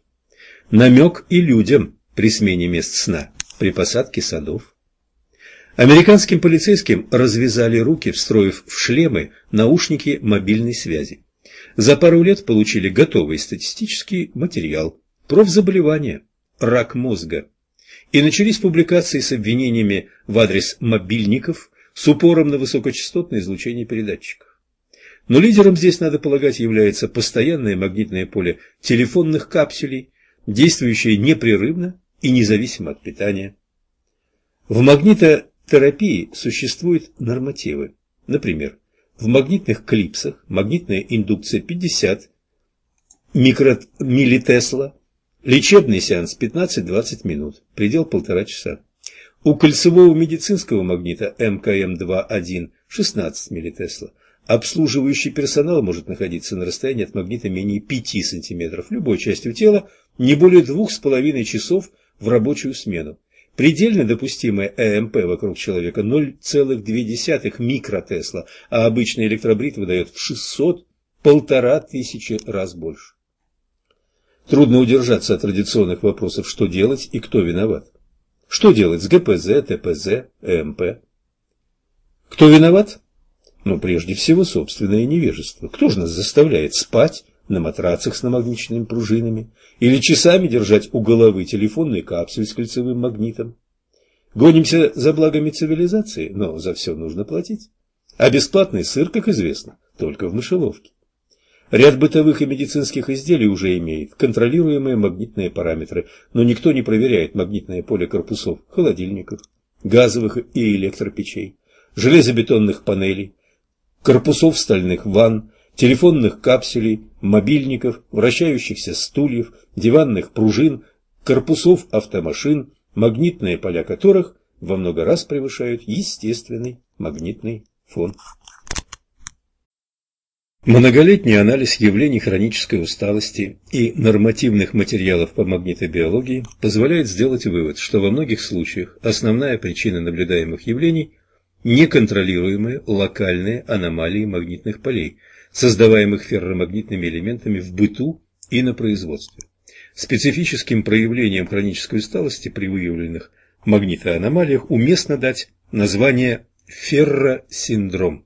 Намек и людям при смене мест сна, при посадке садов. Американским полицейским развязали руки, встроив в шлемы наушники мобильной связи. За пару лет получили готовый статистический материал, профзаболевания, рак мозга. И начались публикации с обвинениями в адрес мобильников с упором на высокочастотное излучение передатчиков. Но лидером здесь, надо полагать, является постоянное магнитное поле телефонных капсулей, действующее непрерывно и независимо от питания. В магнитотерапии существуют нормативы. Например, в магнитных клипсах магнитная индукция 50 микромиллитесла, лечебный сеанс 15-20 минут, предел полтора часа. У кольцевого медицинского магнита МКМ-2.1 16 миллитесла. Обслуживающий персонал может находиться на расстоянии от магнита менее 5 см любой частью тела не более 2,5 часов в рабочую смену. Предельно допустимая ЭМП вокруг человека 0,2 микротесла, а обычный электробрит выдает в 600 полтора тысячи раз больше. Трудно удержаться от традиционных вопросов, что делать и кто виноват. Что делать с ГПЗ, ТПЗ, ЭМП? Кто виноват? Ну, прежде всего, собственное невежество. Кто же нас заставляет спать на матрацах с намагниченными пружинами или часами держать у головы телефонный капсуль с кольцевым магнитом? Гонимся за благами цивилизации, но за все нужно платить. А бесплатный сыр, как известно, только в мышеловке. Ряд бытовых и медицинских изделий уже имеет контролируемые магнитные параметры, но никто не проверяет магнитное поле корпусов холодильников, газовых и электропечей, железобетонных панелей, корпусов стальных ванн, телефонных капсулей, мобильников, вращающихся стульев, диванных пружин, корпусов автомашин, магнитные поля которых во много раз превышают естественный магнитный фон. Многолетний анализ явлений хронической усталости и нормативных материалов по магнитобиологии позволяет сделать вывод, что во многих случаях основная причина наблюдаемых явлений – неконтролируемые локальные аномалии магнитных полей, создаваемых ферромагнитными элементами в быту и на производстве. Специфическим проявлением хронической усталости при выявленных магнитоаномалиях уместно дать название ферросиндром.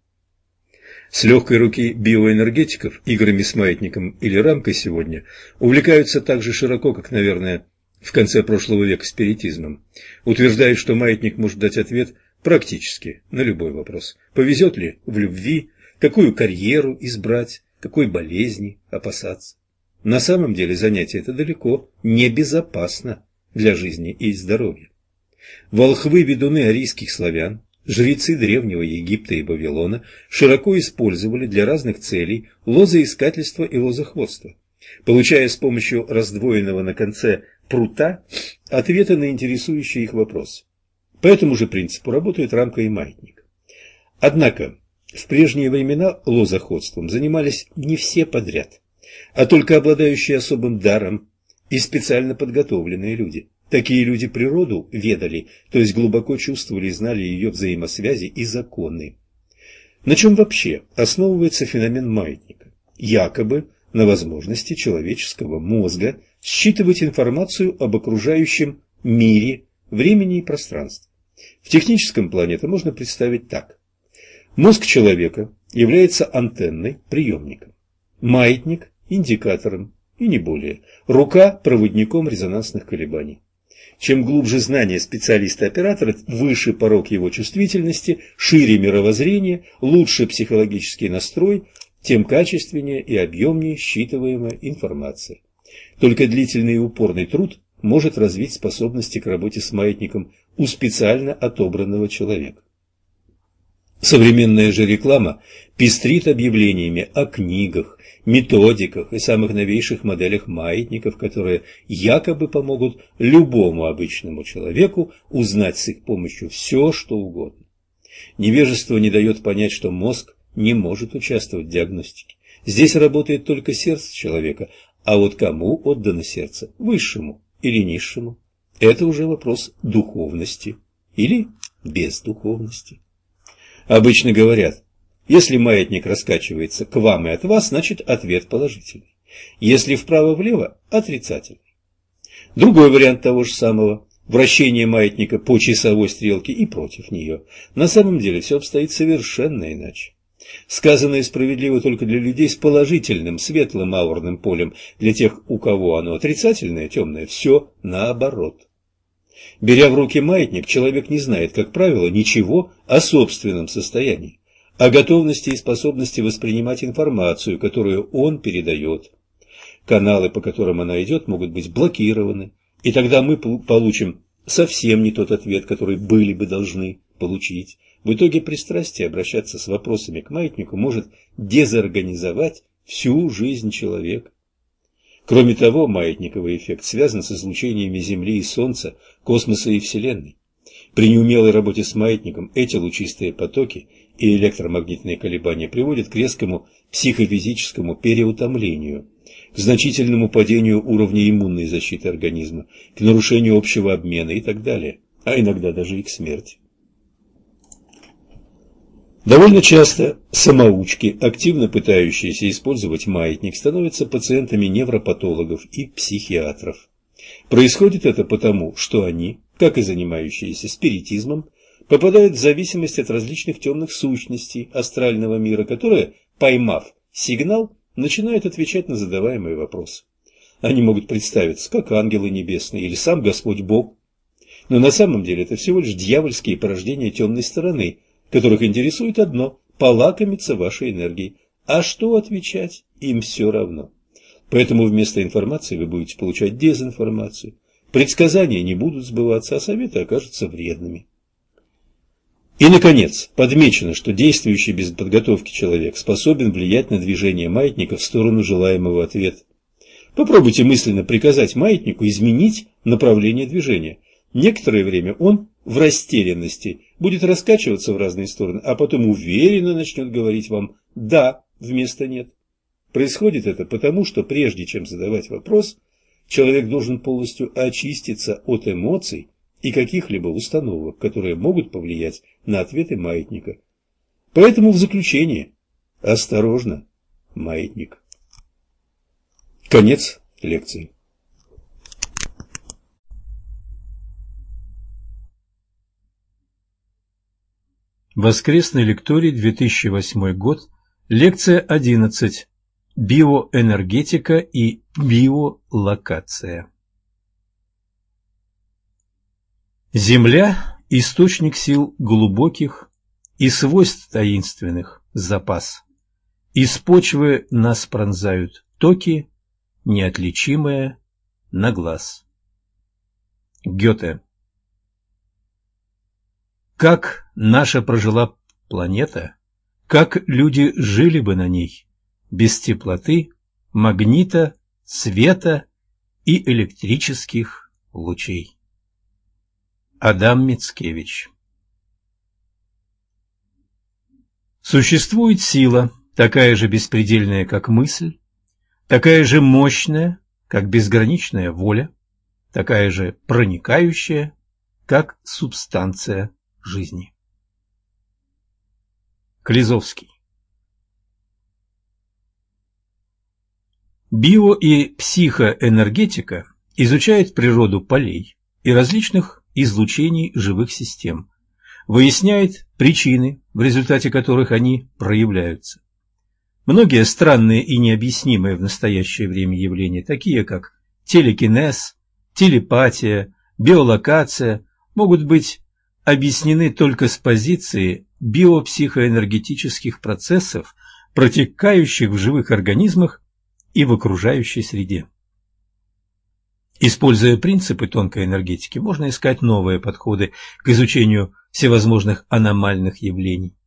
С легкой руки биоэнергетиков играми с маятником или рамкой сегодня увлекаются так же широко, как, наверное, в конце прошлого века спиритизмом. Утверждают, что маятник может дать ответ практически на любой вопрос. Повезет ли в любви, какую карьеру избрать, какой болезни опасаться. На самом деле занятие это далеко не безопасно для жизни и здоровья. Волхвы-ведуны арийских славян Жрецы Древнего Египта и Вавилона широко использовали для разных целей лозоискательство и лозоходство, получая с помощью раздвоенного на конце прута ответы на интересующие их вопросы. По этому же принципу работает рамка и маятник. Однако в прежние времена лозоходством занимались не все подряд, а только обладающие особым даром и специально подготовленные люди – Такие люди природу ведали, то есть глубоко чувствовали и знали ее взаимосвязи и законы. На чем вообще основывается феномен маятника? Якобы на возможности человеческого мозга считывать информацию об окружающем мире, времени и пространстве. В техническом плане это можно представить так. Мозг человека является антенной, приемником. Маятник – индикатором, и не более. Рука – проводником резонансных колебаний. Чем глубже знание специалиста-оператора, выше порог его чувствительности, шире мировоззрение, лучше психологический настрой, тем качественнее и объемнее считываемая информация. Только длительный и упорный труд может развить способности к работе с маятником у специально отобранного человека. Современная же реклама пестрит объявлениями о книгах, методиках и самых новейших моделях маятников, которые якобы помогут любому обычному человеку узнать с их помощью все, что угодно. Невежество не дает понять, что мозг не может участвовать в диагностике. Здесь работает только сердце человека, а вот кому отдано сердце, высшему или низшему, это уже вопрос духовности или бездуховности. Обычно говорят, если маятник раскачивается к вам и от вас, значит ответ положительный. Если вправо-влево – отрицательный. Другой вариант того же самого – вращение маятника по часовой стрелке и против нее. На самом деле все обстоит совершенно иначе. Сказанное справедливо только для людей с положительным, светлым аурным полем, для тех, у кого оно отрицательное, темное, все наоборот. Беря в руки маятник, человек не знает, как правило, ничего о собственном состоянии о готовности и способности воспринимать информацию, которую он передает. Каналы, по которым она идет, могут быть блокированы, и тогда мы получим совсем не тот ответ, который были бы должны получить. В итоге пристрастие обращаться с вопросами к маятнику может дезорганизовать всю жизнь человека. Кроме того, маятниковый эффект связан с излучениями Земли и Солнца, космоса и Вселенной. При неумелой работе с маятником эти лучистые потоки и электромагнитные колебания приводят к резкому психофизическому переутомлению, к значительному падению уровня иммунной защиты организма, к нарушению общего обмена и так далее, а иногда даже и к смерти. Довольно часто самоучки, активно пытающиеся использовать маятник, становятся пациентами невропатологов и психиатров. Происходит это потому, что они, как и занимающиеся спиритизмом, попадают в зависимость от различных темных сущностей астрального мира, которые, поймав сигнал, начинают отвечать на задаваемые вопросы. Они могут представиться как ангелы небесные или сам Господь Бог. Но на самом деле это всего лишь дьявольские порождения темной стороны, которых интересует одно – полакомиться вашей энергией. А что отвечать, им все равно. Поэтому вместо информации вы будете получать дезинформацию. Предсказания не будут сбываться, а советы окажутся вредными. И, наконец, подмечено, что действующий без подготовки человек способен влиять на движение маятника в сторону желаемого ответа. Попробуйте мысленно приказать маятнику изменить направление движения. Некоторое время он в растерянности будет раскачиваться в разные стороны, а потом уверенно начнет говорить вам «да» вместо «нет». Происходит это потому, что прежде чем задавать вопрос, человек должен полностью очиститься от эмоций и каких-либо установок, которые могут повлиять на ответы маятника. Поэтому в заключение осторожно, маятник. Конец лекции. Воскресный лекторий, 2008 год, лекция 11. Биоэнергетика и биолокация. Земля – источник сил глубоких и свойств таинственных, запас. Из почвы нас пронзают токи, неотличимые на глаз. Гёте Как наша прожила планета, как люди жили бы на ней, без теплоты, магнита, света и электрических лучей. Адам Мицкевич Существует сила, такая же беспредельная, как мысль, такая же мощная, как безграничная воля, такая же проникающая, как субстанция жизни. Клизовский Био- и психоэнергетика изучает природу полей и различных излучений живых систем, выясняет причины, в результате которых они проявляются. Многие странные и необъяснимые в настоящее время явления, такие как телекинез, телепатия, биолокация, могут быть объяснены только с позиции биопсихоэнергетических процессов, протекающих в живых организмах и в окружающей среде. Используя принципы тонкой энергетики, можно искать новые подходы к изучению всевозможных аномальных явлений.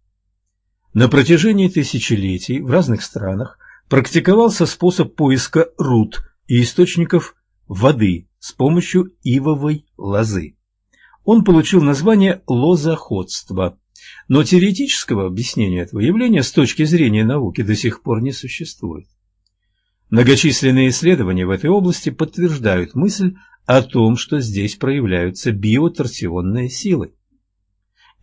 На протяжении тысячелетий в разных странах практиковался способ поиска руд и источников воды с помощью ивовой лозы. Он получил название лозоходство, но теоретического объяснения этого явления с точки зрения науки до сих пор не существует. Многочисленные исследования в этой области подтверждают мысль о том, что здесь проявляются биоторсионные силы.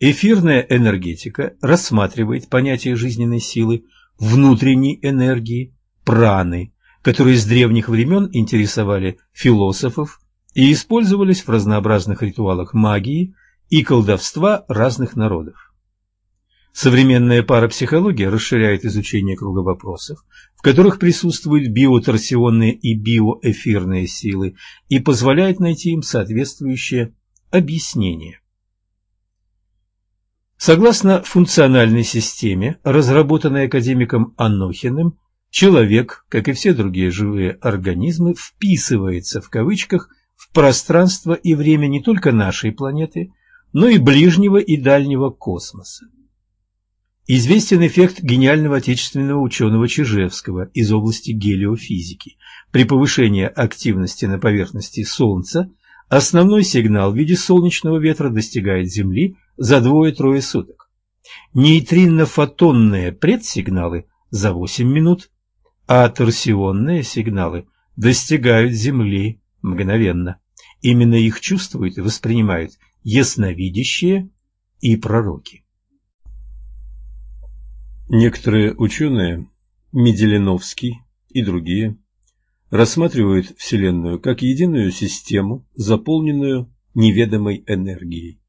Эфирная энергетика рассматривает понятие жизненной силы, внутренней энергии, праны, которые с древних времен интересовали философов и использовались в разнообразных ритуалах магии и колдовства разных народов. Современная парапсихология расширяет изучение круга вопросов, в которых присутствуют биоторсионные и биоэфирные силы, и позволяет найти им соответствующее объяснение. Согласно функциональной системе, разработанной академиком Анохиным, человек, как и все другие живые организмы, вписывается в кавычках в пространство и время не только нашей планеты, но и ближнего и дальнего космоса. Известен эффект гениального отечественного ученого Чижевского из области гелиофизики. При повышении активности на поверхности Солнца основной сигнал в виде солнечного ветра достигает Земли за двое-трое суток. нейтрино-фотонные предсигналы за 8 минут, а торсионные сигналы достигают Земли мгновенно. Именно их чувствуют и воспринимают ясновидящие и пророки. Некоторые ученые, Меделиновский и другие, рассматривают Вселенную как единую систему, заполненную неведомой энергией.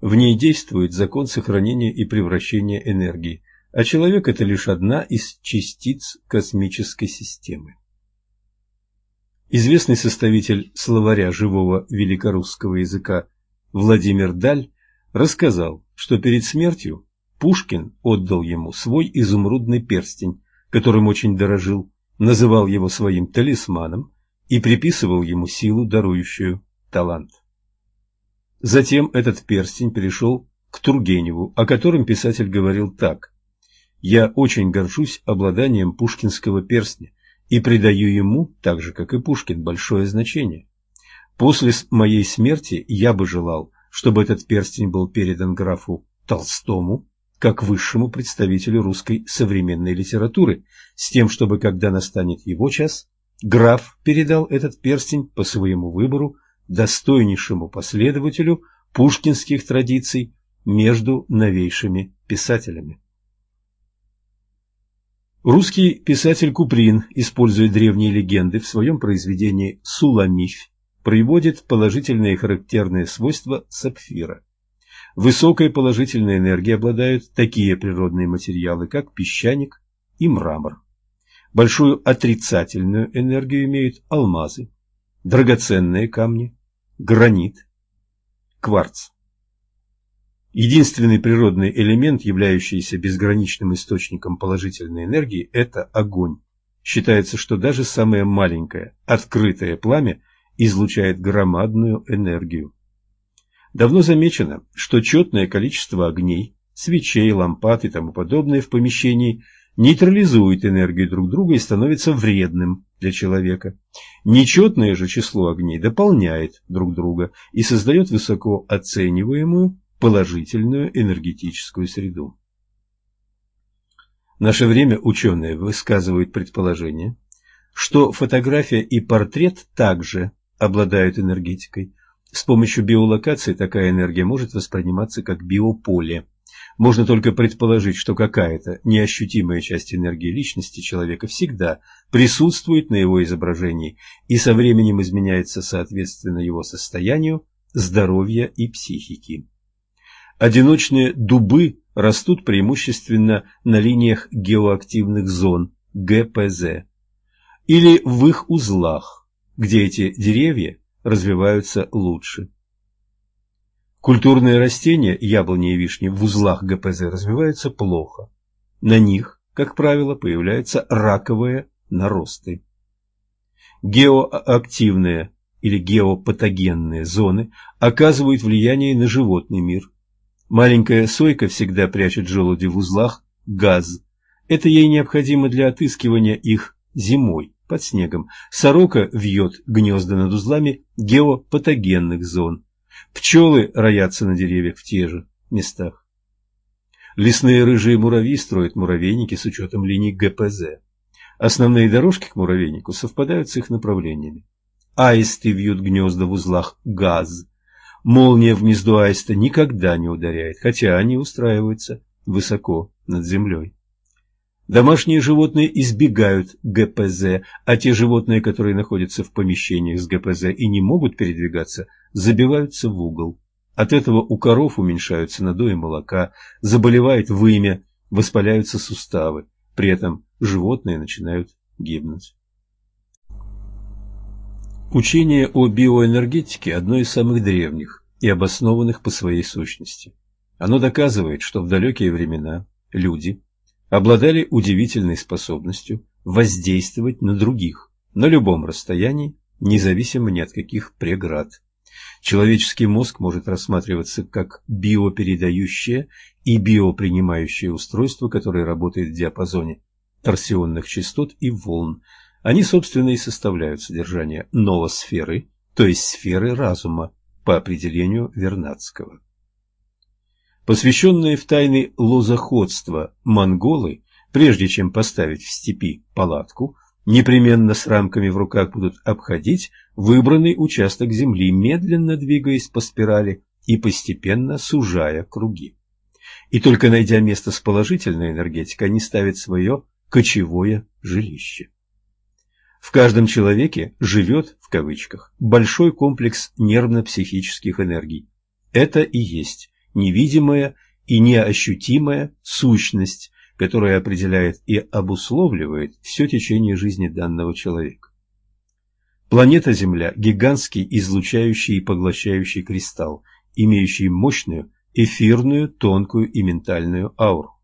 В ней действует закон сохранения и превращения энергии, а человек – это лишь одна из частиц космической системы. Известный составитель словаря живого великорусского языка Владимир Даль рассказал, что перед смертью Пушкин отдал ему свой изумрудный перстень, которым очень дорожил, называл его своим талисманом и приписывал ему силу, дарующую талант. Затем этот перстень перешел к Тургеневу, о котором писатель говорил так. «Я очень горжусь обладанием пушкинского перстня и придаю ему, так же как и Пушкин, большое значение. После моей смерти я бы желал, чтобы этот перстень был передан графу Толстому, как высшему представителю русской современной литературы, с тем, чтобы, когда настанет его час, граф передал этот перстень по своему выбору достойнейшему последователю пушкинских традиций между новейшими писателями. Русский писатель Куприн, используя древние легенды в своем произведении «Суламифь», приводит положительные характерные свойства сапфира. Высокой положительной энергией обладают такие природные материалы, как песчаник и мрамор. Большую отрицательную энергию имеют алмазы, драгоценные камни, гранит, кварц. Единственный природный элемент, являющийся безграничным источником положительной энергии, это огонь. Считается, что даже самое маленькое, открытое пламя излучает громадную энергию. Давно замечено, что четное количество огней, свечей, лампад и тому подобное в помещении нейтрализует энергию друг друга и становится вредным для человека. Нечетное же число огней дополняет друг друга и создает высоко оцениваемую положительную энергетическую среду. В наше время ученые высказывают предположение, что фотография и портрет также обладают энергетикой. С помощью биолокации такая энергия может восприниматься как биополе. Можно только предположить, что какая-то неощутимая часть энергии личности человека всегда присутствует на его изображении и со временем изменяется соответственно его состоянию, здоровья и психики. Одиночные дубы растут преимущественно на линиях геоактивных зон ГПЗ или в их узлах, где эти деревья развиваются лучше. Культурные растения, яблони и вишни, в узлах ГПЗ развиваются плохо. На них, как правило, появляются раковые наросты. Геоактивные или геопатогенные зоны оказывают влияние на животный мир. Маленькая сойка всегда прячет желуди в узлах газ. Это ей необходимо для отыскивания их зимой под снегом. Сорока вьет гнезда над узлами геопатогенных зон. Пчелы роятся на деревьях в тех же местах. Лесные рыжие муравьи строят муравейники с учетом линий ГПЗ. Основные дорожки к муравейнику совпадают с их направлениями. Аисты вьют гнезда в узлах ГАЗ. Молния в гнездо аиста никогда не ударяет, хотя они устраиваются высоко над землей. Домашние животные избегают ГПЗ, а те животные, которые находятся в помещениях с ГПЗ и не могут передвигаться, забиваются в угол. От этого у коров уменьшаются надои молока, заболевает вымя, воспаляются суставы. При этом животные начинают гибнуть. Учение о биоэнергетике одно из самых древних и обоснованных по своей сущности. Оно доказывает, что в далекие времена люди обладали удивительной способностью воздействовать на других на любом расстоянии, независимо ни от каких преград. Человеческий мозг может рассматриваться как биопередающее и биопринимающее устройство, которое работает в диапазоне торсионных частот и волн. Они, собственно, и составляют содержание новосферы, то есть сферы разума, по определению Вернадского. Посвященные в тайны лозоходства монголы, прежде чем поставить в степи палатку, непременно с рамками в руках будут обходить выбранный участок земли, медленно двигаясь по спирали и постепенно сужая круги. И только найдя место с положительной энергетикой, они ставят свое кочевое жилище. В каждом человеке живет, в кавычках, большой комплекс нервно-психических энергий. Это и есть невидимая и неощутимая сущность, которая определяет и обусловливает все течение жизни данного человека. Планета Земля – гигантский излучающий и поглощающий кристалл, имеющий мощную эфирную, тонкую и ментальную ауру.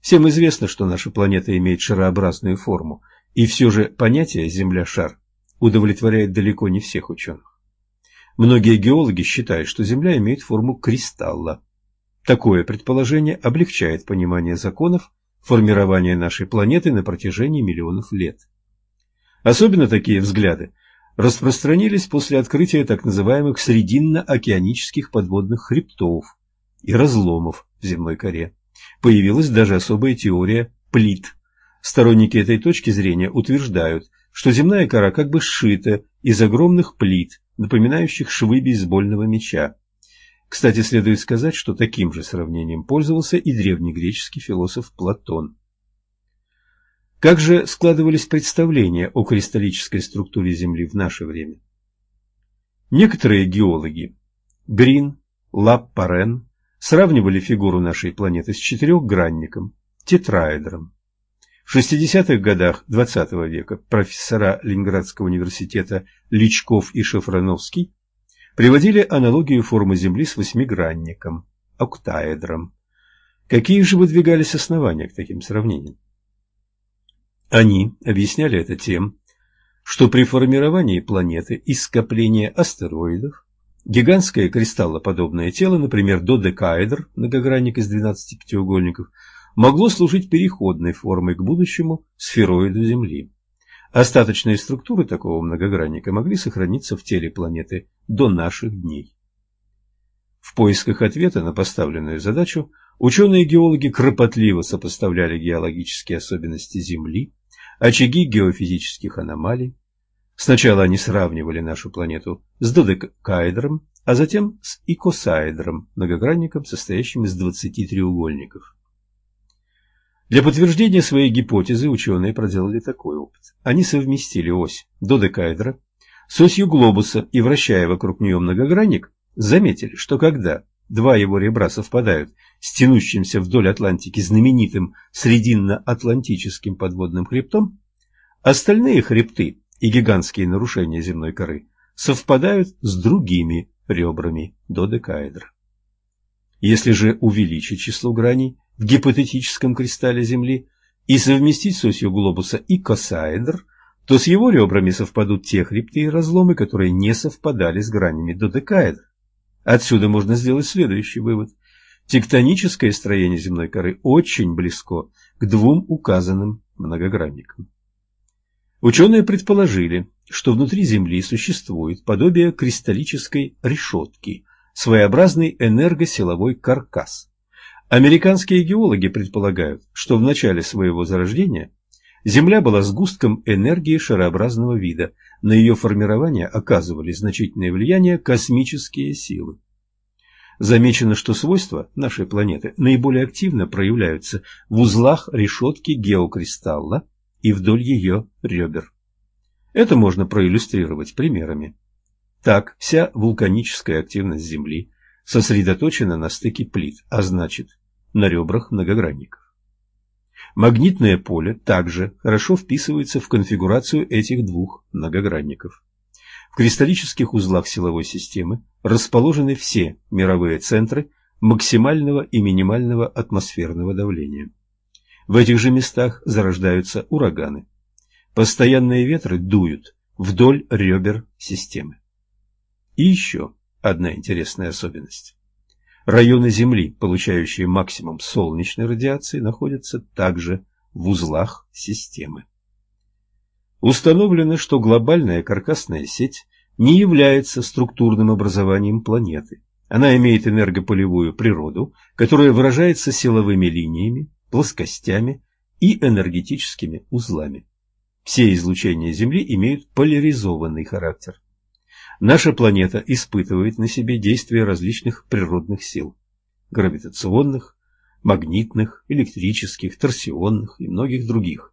Всем известно, что наша планета имеет шарообразную форму, и все же понятие «Земля-шар» удовлетворяет далеко не всех ученых. Многие геологи считают, что Земля имеет форму кристалла. Такое предположение облегчает понимание законов формирования нашей планеты на протяжении миллионов лет. Особенно такие взгляды распространились после открытия так называемых срединно-океанических подводных хребтов и разломов в земной коре. Появилась даже особая теория плит. Сторонники этой точки зрения утверждают, что земная кора как бы сшита из огромных плит, напоминающих швы бейсбольного мяча. Кстати, следует сказать, что таким же сравнением пользовался и древнегреческий философ Платон. Как же складывались представления о кристаллической структуре Земли в наше время? Некоторые геологи Грин, Лаппарен сравнивали фигуру нашей планеты с четырехгранником, тетраэдром. В 60-х годах XX -го века профессора Ленинградского университета Личков и Шафрановский приводили аналогию формы Земли с восьмигранником, октаэдром. Какие же выдвигались основания к таким сравнениям? Они объясняли это тем, что при формировании планеты из скопления астероидов гигантское кристаллоподобное тело, например, додекаэдр, многогранник из 12 пятиугольников, могло служить переходной формой к будущему сфероиду Земли. Остаточные структуры такого многогранника могли сохраниться в теле планеты до наших дней. В поисках ответа на поставленную задачу ученые-геологи кропотливо сопоставляли геологические особенности Земли, очаги геофизических аномалий. Сначала они сравнивали нашу планету с додекаэдром, а затем с икосаэдром, многогранником, состоящим из 20 треугольников. Для подтверждения своей гипотезы ученые проделали такой опыт. Они совместили ось додекаэдра с осью глобуса и, вращая вокруг нее многогранник, заметили, что когда два его ребра совпадают с тянущимся вдоль Атлантики знаменитым Срединно-Атлантическим подводным хребтом, остальные хребты и гигантские нарушения земной коры совпадают с другими ребрами додекаэдра. Если же увеличить число граней в гипотетическом кристалле Земли и совместить с осью глобуса и косаэдр, то с его ребрами совпадут те хребты и разломы, которые не совпадали с гранями додекаэдра. Отсюда можно сделать следующий вывод. Тектоническое строение земной коры очень близко к двум указанным многогранникам. Ученые предположили, что внутри Земли существует подобие кристаллической решетки, своеобразный энергосиловой каркас. Американские геологи предполагают, что в начале своего зарождения Земля была сгустком энергии шарообразного вида, на ее формирование оказывали значительное влияние космические силы. Замечено, что свойства нашей планеты наиболее активно проявляются в узлах решетки геокристалла и вдоль ее ребер. Это можно проиллюстрировать примерами. Так, вся вулканическая активность Земли сосредоточена на стыке плит, а значит, на ребрах многогранников. Магнитное поле также хорошо вписывается в конфигурацию этих двух многогранников. В кристаллических узлах силовой системы расположены все мировые центры максимального и минимального атмосферного давления. В этих же местах зарождаются ураганы. Постоянные ветры дуют вдоль ребер системы. И еще одна интересная особенность. Районы Земли, получающие максимум солнечной радиации, находятся также в узлах системы. Установлено, что глобальная каркасная сеть не является структурным образованием планеты, Она имеет энергополевую природу, которая выражается силовыми линиями, плоскостями и энергетическими узлами. Все излучения Земли имеют поляризованный характер. Наша планета испытывает на себе действие различных природных сил – гравитационных, магнитных, электрических, торсионных и многих других.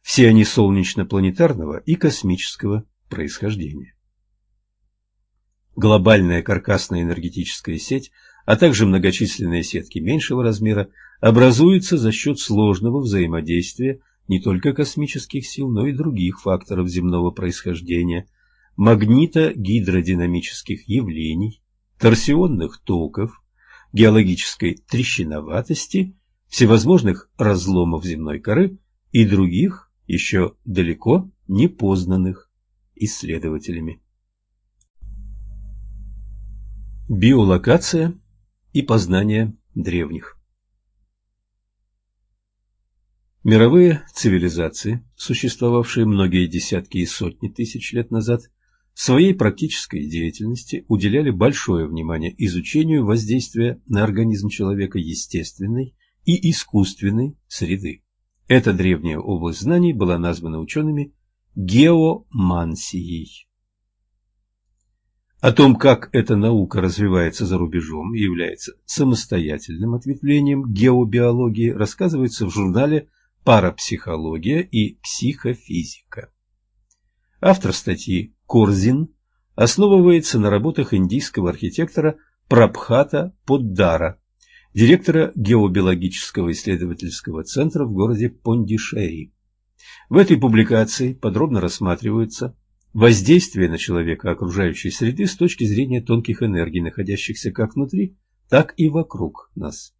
Все они солнечно-планетарного и космического происхождения. Глобальная каркасная энергетическая сеть, а также многочисленные сетки меньшего размера образуются за счет сложного взаимодействия не только космических сил, но и других факторов земного происхождения, магнито-гидродинамических явлений, торсионных токов, геологической трещиноватости, всевозможных разломов земной коры и других, еще далеко не познанных исследователями. Биолокация и познание древних Мировые цивилизации, существовавшие многие десятки и сотни тысяч лет назад, в своей практической деятельности уделяли большое внимание изучению воздействия на организм человека естественной и искусственной среды. Эта древняя область знаний была названа учеными геомансией. О том, как эта наука развивается за рубежом и является самостоятельным ответвлением геобиологии, рассказывается в журнале «Парапсихология и психофизика». Автор статьи Корзин основывается на работах индийского архитектора Прабхата Поддара, директора геобиологического исследовательского центра в городе Пондишери. В этой публикации подробно рассматриваются воздействие на человека окружающей среды с точки зрения тонких энергий, находящихся как внутри, так и вокруг нас.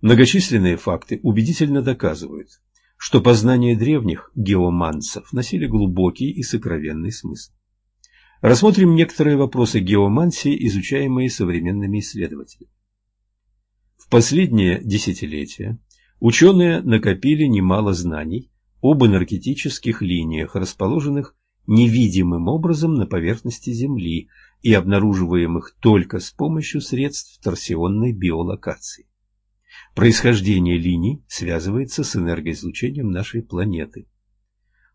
Многочисленные факты убедительно доказывают, что познания древних геоманцев носили глубокий и сокровенный смысл. Рассмотрим некоторые вопросы геомансии, изучаемые современными исследователями. В последние десятилетия ученые накопили немало знаний об энергетических линиях, расположенных невидимым образом на поверхности Земли и обнаруживаемых только с помощью средств торсионной биолокации. Происхождение линий связывается с энергоизлучением нашей планеты.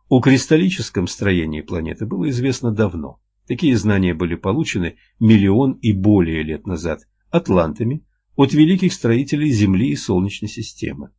О кристаллическом строении планеты было известно давно. Такие знания были получены миллион и более лет назад атлантами от великих строителей Земли и Солнечной системы.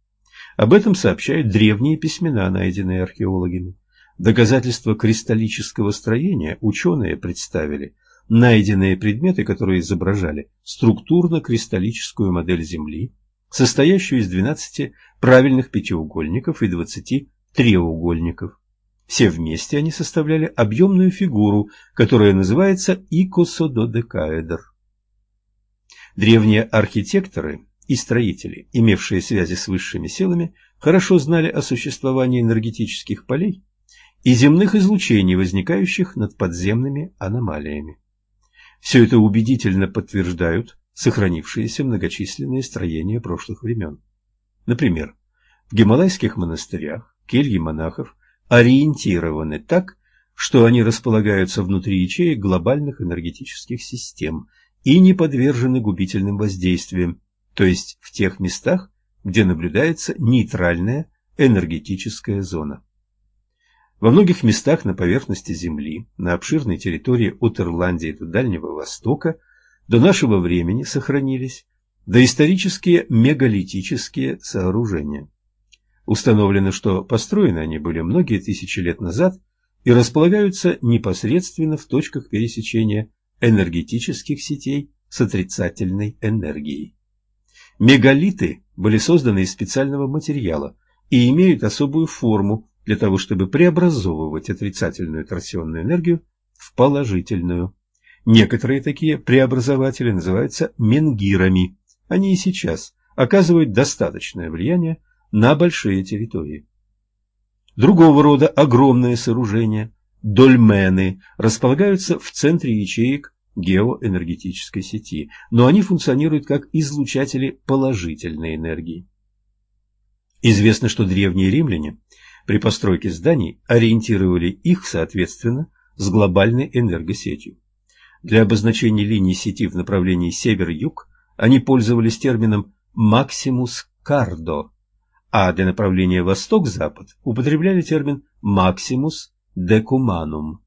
Об этом сообщают древние письмена, найденные археологами. Доказательства кристаллического строения ученые представили найденные предметы, которые изображали структурно-кристаллическую модель Земли, состоящую из 12 правильных пятиугольников и 20 треугольников. Все вместе они составляли объемную фигуру, которая называется икосододекаэдр. Древние архитекторы и строители, имевшие связи с высшими силами, хорошо знали о существовании энергетических полей и земных излучений, возникающих над подземными аномалиями. Все это убедительно подтверждают сохранившиеся многочисленные строения прошлых времен. Например, в гималайских монастырях кельи монахов ориентированы так, что они располагаются внутри ячеек глобальных энергетических систем и не подвержены губительным воздействиям, то есть в тех местах, где наблюдается нейтральная энергетическая зона. Во многих местах на поверхности Земли, на обширной территории от Ирландии до Дальнего Востока, до нашего времени сохранились доисторические мегалитические сооружения. Установлено, что построены они были многие тысячи лет назад и располагаются непосредственно в точках пересечения энергетических сетей с отрицательной энергией. Мегалиты были созданы из специального материала и имеют особую форму для того, чтобы преобразовывать отрицательную торсионную энергию в положительную. Некоторые такие преобразователи называются менгирами. Они и сейчас оказывают достаточное влияние на большие территории. Другого рода огромные сооружения, дольмены, располагаются в центре ячеек геоэнергетической сети, но они функционируют как излучатели положительной энергии. Известно, что древние римляне при постройке зданий ориентировали их, соответственно, с глобальной энергосетью. Для обозначения линии сети в направлении север-юг они пользовались термином «максимус кардо», а для направления восток-запад употребляли термин «максимус декуманум».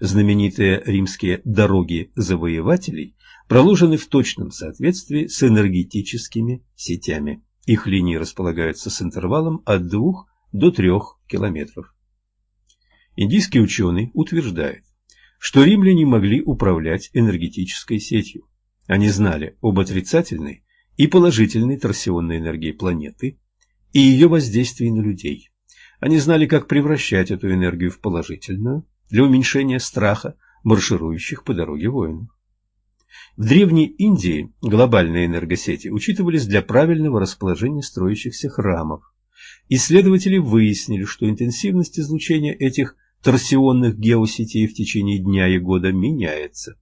Знаменитые римские «дороги завоевателей» проложены в точном соответствии с энергетическими сетями. Их линии располагаются с интервалом от 2 до 3 километров. Индийский ученый утверждает, что римляне могли управлять энергетической сетью. Они знали об отрицательной и положительной торсионной энергии планеты и ее воздействии на людей. Они знали, как превращать эту энергию в положительную для уменьшения страха марширующих по дороге воинов. В Древней Индии глобальные энергосети учитывались для правильного расположения строящихся храмов. Исследователи выяснили, что интенсивность излучения этих торсионных геосетей в течение дня и года меняется.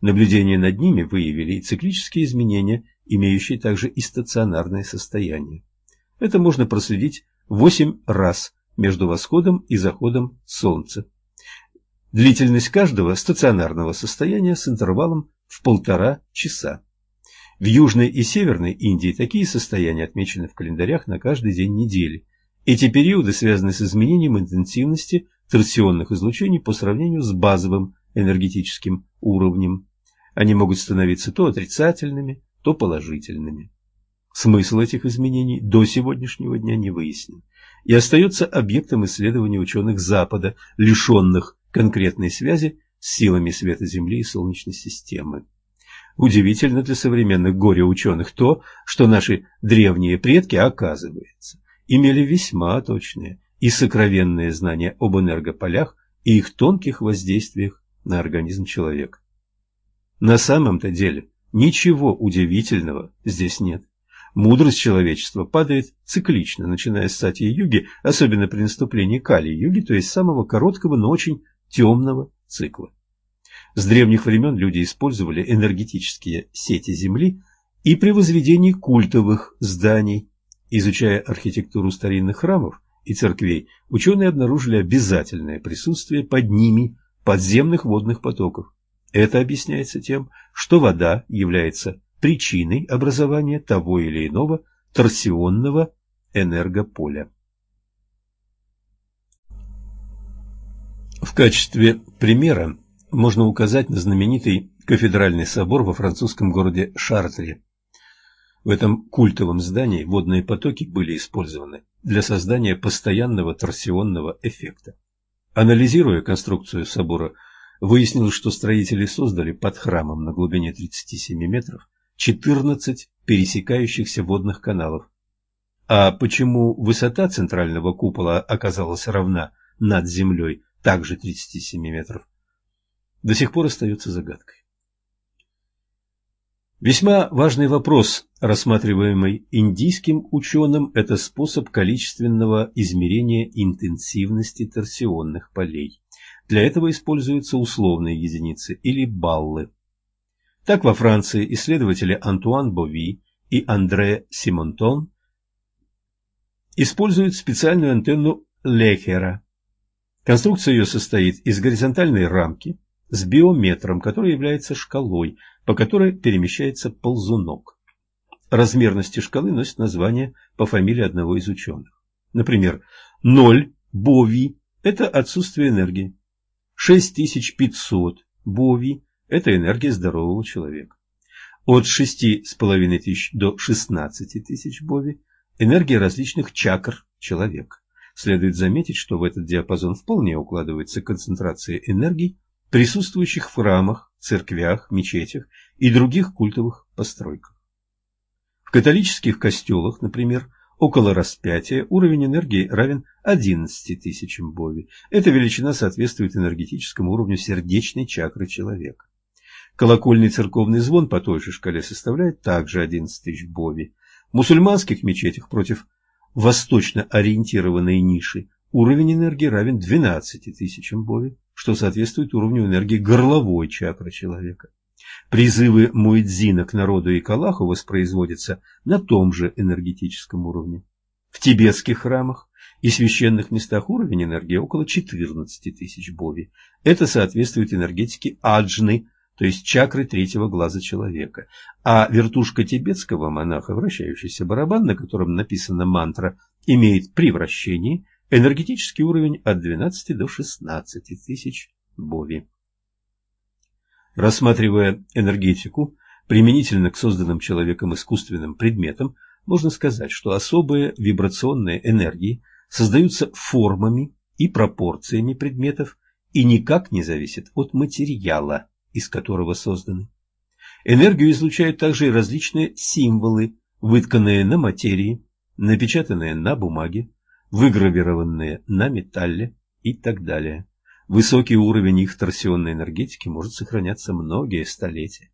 Наблюдения над ними выявили и циклические изменения, имеющие также и стационарное состояние. Это можно проследить 8 раз между восходом и заходом Солнца. Длительность каждого стационарного состояния с интервалом в полтора часа. В Южной и Северной Индии такие состояния отмечены в календарях на каждый день недели. Эти периоды связаны с изменением интенсивности торсионных излучений по сравнению с базовым энергетическим уровнем. Они могут становиться то отрицательными, то положительными. Смысл этих изменений до сегодняшнего дня не выяснен и остается объектом исследований ученых Запада, лишенных конкретной связи с силами света Земли и Солнечной системы. Удивительно для современных горе-ученых то, что наши древние предки, оказывается, имели весьма точные и сокровенные знания об энергополях и их тонких воздействиях на организм человека. На самом-то деле ничего удивительного здесь нет. Мудрость человечества падает циклично, начиная с сати-юги, особенно при наступлении кали-юги, то есть самого короткого, но очень темного цикла. С древних времен люди использовали энергетические сети Земли и при возведении культовых зданий. Изучая архитектуру старинных храмов, и церквей, ученые обнаружили обязательное присутствие под ними подземных водных потоков. Это объясняется тем, что вода является причиной образования того или иного торсионного энергополя. В качестве примера можно указать на знаменитый кафедральный собор во французском городе Шартре. В этом культовом здании водные потоки были использованы для создания постоянного торсионного эффекта. Анализируя конструкцию собора, выяснилось, что строители создали под храмом на глубине 37 метров 14 пересекающихся водных каналов. А почему высота центрального купола оказалась равна над землей, также 37 метров, до сих пор остается загадкой. Весьма важный вопрос, рассматриваемый индийским ученым, это способ количественного измерения интенсивности торсионных полей. Для этого используются условные единицы или баллы. Так во Франции исследователи Антуан Бови и Андре Симонтон используют специальную антенну Лехера. Конструкция ее состоит из горизонтальной рамки с биометром, который является шкалой, по которой перемещается ползунок. Размерности шкалы носят название по фамилии одного из ученых. Например, 0 бови – это отсутствие энергии, 6500 бови – это энергия здорового человека. От 6500 до 16 тысяч бови – энергия различных чакр человека. Следует заметить, что в этот диапазон вполне укладывается концентрация энергий, присутствующих в храмах, церквях, мечетях и других культовых постройках. В католических костелах, например, около распятия уровень энергии равен 11 тысячам бови. Эта величина соответствует энергетическому уровню сердечной чакры человека. Колокольный церковный звон по той же шкале составляет также 11 тысяч бови. В мусульманских мечетях против восточно ориентированной ниши уровень энергии равен 12 тысячам бови что соответствует уровню энергии горловой чакры человека. Призывы Муэдзина к народу и к Аллаху воспроизводятся на том же энергетическом уровне. В тибетских храмах и священных местах уровень энергии около 14 тысяч бови. Это соответствует энергетике аджны, то есть чакры третьего глаза человека, а вертушка тибетского монаха, вращающийся барабан, на котором написана мантра, имеет при вращении энергетический уровень от 12 до 16 тысяч бови. Рассматривая энергетику применительно к созданным человеком искусственным предметам, можно сказать, что особые вибрационные энергии создаются формами и пропорциями предметов и никак не зависят от материала, из которого созданы. Энергию излучают также и различные символы, вытканные на материи, напечатанные на бумаге, выгравированные на металле и так далее. Высокий уровень их торсионной энергетики может сохраняться многие столетия.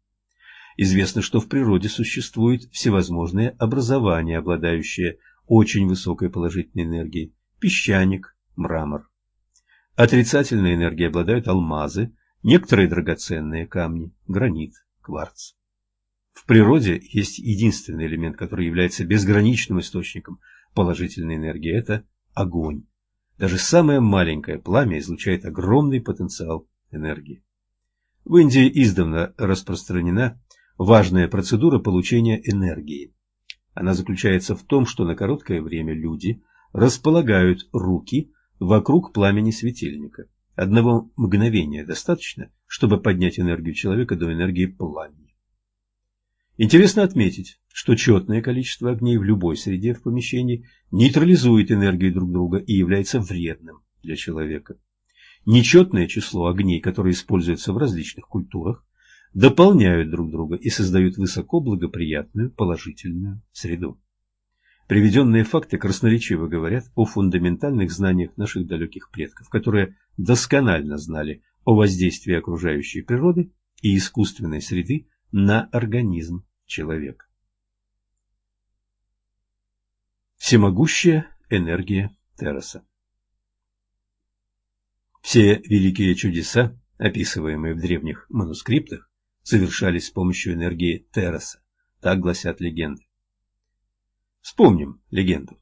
Известно, что в природе существуют всевозможные образования, обладающие очень высокой положительной энергией – песчаник, мрамор. Отрицательной энергией обладают алмазы, некоторые драгоценные камни, гранит, кварц. В природе есть единственный элемент, который является безграничным источником положительной энергии – это огонь. Даже самое маленькое пламя излучает огромный потенциал энергии. В Индии издавна распространена важная процедура получения энергии. Она заключается в том, что на короткое время люди располагают руки вокруг пламени светильника. Одного мгновения достаточно, чтобы поднять энергию человека до энергии пламени. Интересно отметить, что четное количество огней в любой среде в помещении нейтрализует энергию друг друга и является вредным для человека. Нечетное число огней, которые используются в различных культурах, дополняют друг друга и создают высоко благоприятную положительную среду. Приведенные факты красноречиво говорят о фундаментальных знаниях наших далеких предков, которые досконально знали о воздействии окружающей природы и искусственной среды на организм человека. Всемогущая энергия Терраса Все великие чудеса, описываемые в древних манускриптах, совершались с помощью энергии Терраса, так гласят легенды. Вспомним легенду.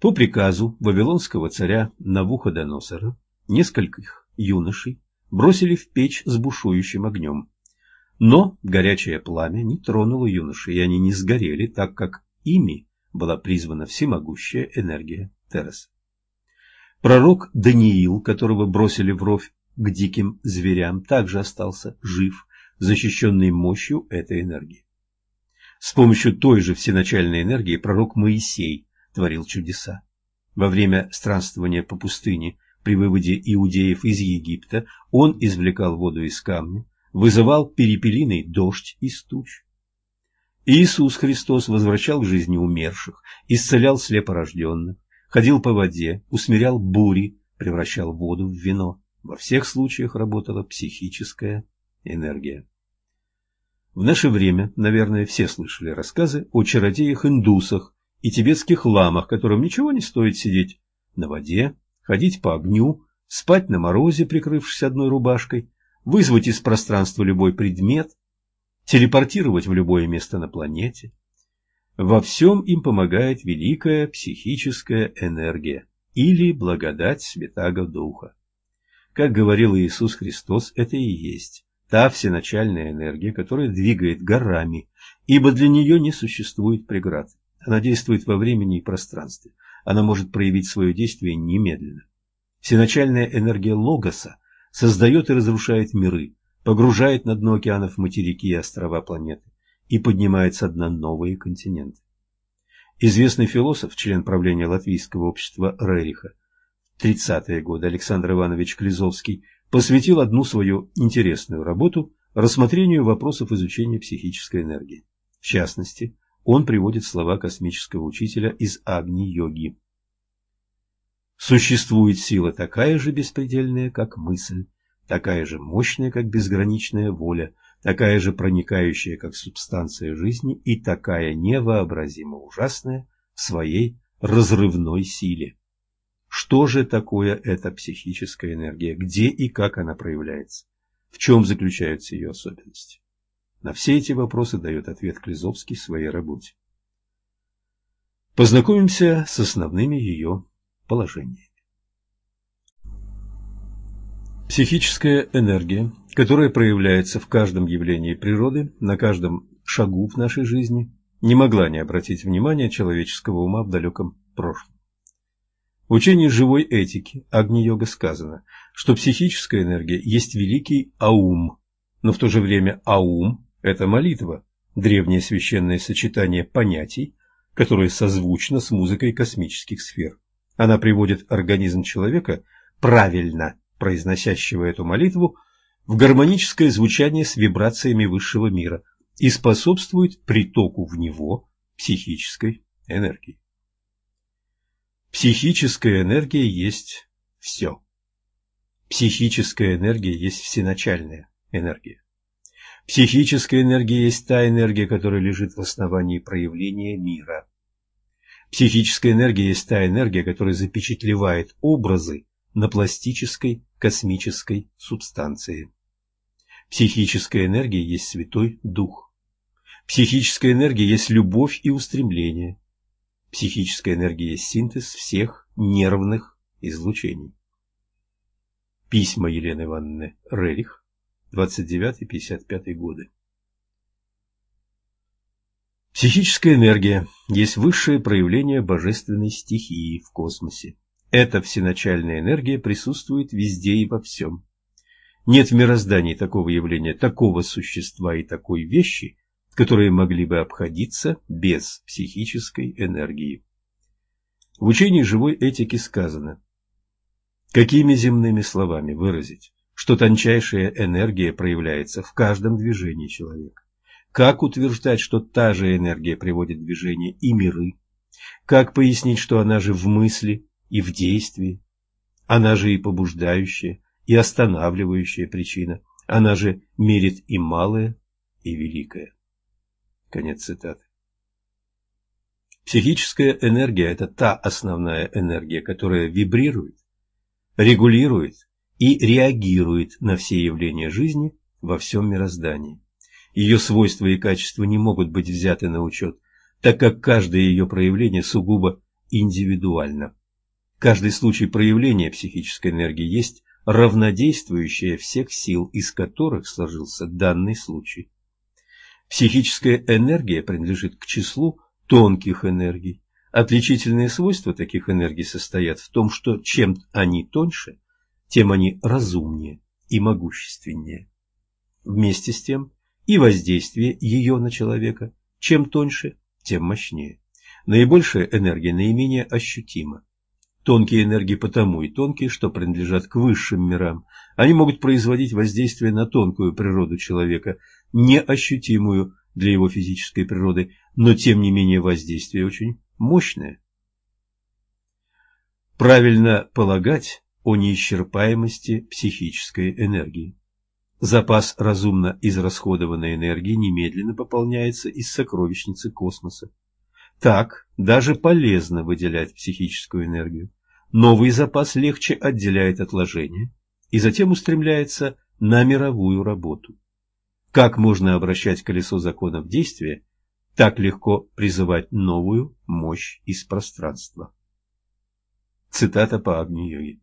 По приказу вавилонского царя Навуходоносора нескольких юношей бросили в печь с бушующим огнем. Но горячее пламя не тронуло юношей, и они не сгорели, так как ими была призвана всемогущая энергия Терраса. Пророк Даниил, которого бросили в ров к диким зверям, также остался жив, защищенный мощью этой энергии. С помощью той же всеначальной энергии пророк Моисей творил чудеса. Во время странствования по пустыне при выводе иудеев из Египта он извлекал воду из камня, вызывал перепелиный дождь из туч. Иисус Христос возвращал к жизни умерших, исцелял слепорожденных, ходил по воде, усмирял бури, превращал воду в вино. Во всех случаях работала психическая энергия. В наше время, наверное, все слышали рассказы о чародеях-индусах и тибетских ламах, которым ничего не стоит сидеть на воде, ходить по огню, спать на морозе, прикрывшись одной рубашкой, вызвать из пространства любой предмет, телепортировать в любое место на планете. Во всем им помогает великая психическая энергия или благодать Святаго Духа. Как говорил Иисус Христос, это и есть та всеначальная энергия, которая двигает горами, ибо для нее не существует преград. Она действует во времени и пространстве. Она может проявить свое действие немедленно. Всеначальная энергия Логоса создает и разрушает миры, погружает на дно океанов материки и острова планеты и поднимает со дна новые континенты. Известный философ, член правления Латвийского общества Рериха, 30-е годы Александр Иванович Клизовский посвятил одну свою интересную работу рассмотрению вопросов изучения психической энергии. В частности, он приводит слова космического учителя из Агни-йоги. Существует сила такая же беспредельная, как мысль, такая же мощная, как безграничная воля, такая же проникающая, как субстанция жизни, и такая невообразимо ужасная в своей разрывной силе. Что же такое эта психическая энергия? Где и как она проявляется? В чем заключаются ее особенности? На все эти вопросы дает ответ Клизовский в своей работе. Познакомимся с основными ее положениями. Психическая энергия которая проявляется в каждом явлении природы, на каждом шагу в нашей жизни, не могла не обратить внимания человеческого ума в далеком прошлом. В учении живой этики Агни-йога сказано, что психическая энергия есть великий аум, но в то же время аум – это молитва, древнее священное сочетание понятий, которое созвучно с музыкой космических сфер. Она приводит организм человека, правильно произносящего эту молитву, в гармоническое звучание с вибрациями высшего мира и способствует притоку в него психической энергии. Психическая энергия есть все. Психическая энергия есть всеначальная энергия. Психическая энергия есть та энергия, которая лежит в основании проявления мира. Психическая энергия есть та энергия, которая запечатлевает образы на пластической космической субстанции. Психическая энергия есть Святой Дух. Психическая энергия есть любовь и устремление. Психическая энергия есть синтез всех нервных излучений. Письма Елены Ивановны Рерих, 29-55 годы. Психическая энергия есть высшее проявление божественной стихии в космосе. Эта всеначальная энергия присутствует везде и во всем. Нет в мироздании такого явления, такого существа и такой вещи, которые могли бы обходиться без психической энергии. В учении живой этики сказано, какими земными словами выразить, что тончайшая энергия проявляется в каждом движении человека. Как утверждать, что та же энергия приводит в движение и миры? Как пояснить, что она же в мысли и в действии? Она же и побуждающая, и останавливающая причина. Она же мерит и малое, и великое. Конец цитаты. Психическая энергия – это та основная энергия, которая вибрирует, регулирует и реагирует на все явления жизни во всем мироздании. Ее свойства и качества не могут быть взяты на учет, так как каждое ее проявление сугубо индивидуально. Каждый случай проявления психической энергии есть равнодействующая всех сил, из которых сложился данный случай. Психическая энергия принадлежит к числу тонких энергий. Отличительные свойства таких энергий состоят в том, что чем они тоньше, тем они разумнее и могущественнее. Вместе с тем и воздействие ее на человека чем тоньше, тем мощнее. Наибольшая энергия наименее ощутима. Тонкие энергии потому и тонкие, что принадлежат к высшим мирам. Они могут производить воздействие на тонкую природу человека, неощутимую для его физической природы, но тем не менее воздействие очень мощное. Правильно полагать о неисчерпаемости психической энергии. Запас разумно израсходованной энергии немедленно пополняется из сокровищницы космоса. Так даже полезно выделять психическую энергию. Новый запас легче отделяет отложения и затем устремляется на мировую работу. Как можно обращать колесо законов действия, так легко призывать новую мощь из пространства. Цитата по Агни-йоге.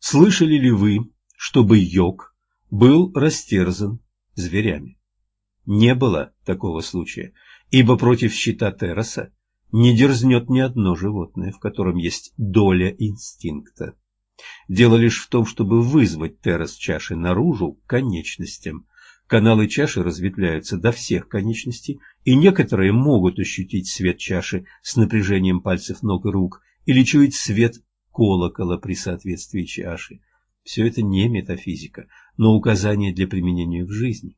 Слышали ли вы, чтобы йог был растерзан зверями? Не было такого случая, ибо против щита Терраса не дерзнет ни одно животное, в котором есть доля инстинкта. Дело лишь в том, чтобы вызвать террас чаши наружу к конечностям. Каналы чаши разветвляются до всех конечностей, и некоторые могут ощутить свет чаши с напряжением пальцев ног и рук или чуять свет колокола при соответствии чаши. Все это не метафизика, но указание для применения в жизни.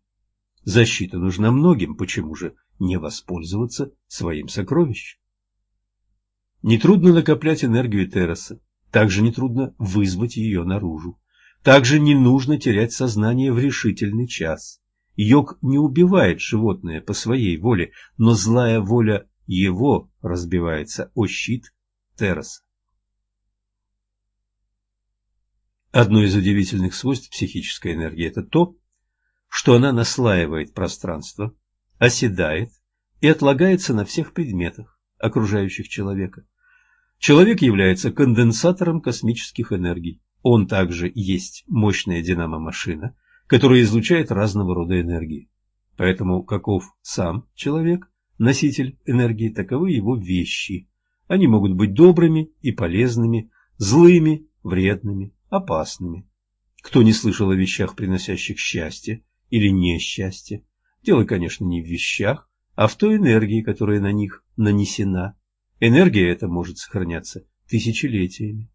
Защита нужна многим, почему же не воспользоваться своим сокровищем? Нетрудно накоплять энергию терраса, также нетрудно вызвать ее наружу. Также не нужно терять сознание в решительный час. Йог не убивает животное по своей воле, но злая воля его разбивается о щит терраса. Одно из удивительных свойств психической энергии – это то, что она наслаивает пространство, оседает и отлагается на всех предметах, окружающих человека. Человек является конденсатором космических энергий, Он также есть мощная динамо-машина, которая излучает разного рода энергии. Поэтому каков сам человек, носитель энергии, таковы его вещи. Они могут быть добрыми и полезными, злыми, вредными, опасными. Кто не слышал о вещах, приносящих счастье или несчастье? Дело, конечно, не в вещах, а в той энергии, которая на них нанесена. Энергия эта может сохраняться тысячелетиями.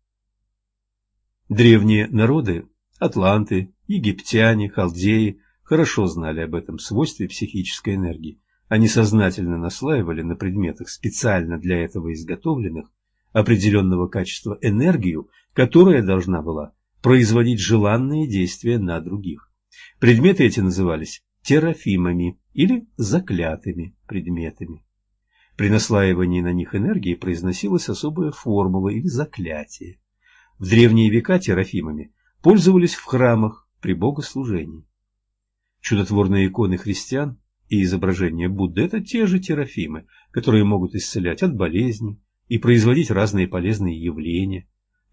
Древние народы, атланты, египтяне, халдеи, хорошо знали об этом свойстве психической энергии. Они сознательно наслаивали на предметах, специально для этого изготовленных, определенного качества энергию, которая должна была производить желанные действия на других. Предметы эти назывались терафимами или заклятыми предметами. При наслаивании на них энергии произносилась особая формула или заклятие. В древние века терафимами пользовались в храмах при богослужении. Чудотворные иконы христиан и изображения Будды – это те же терафимы, которые могут исцелять от болезней и производить разные полезные явления,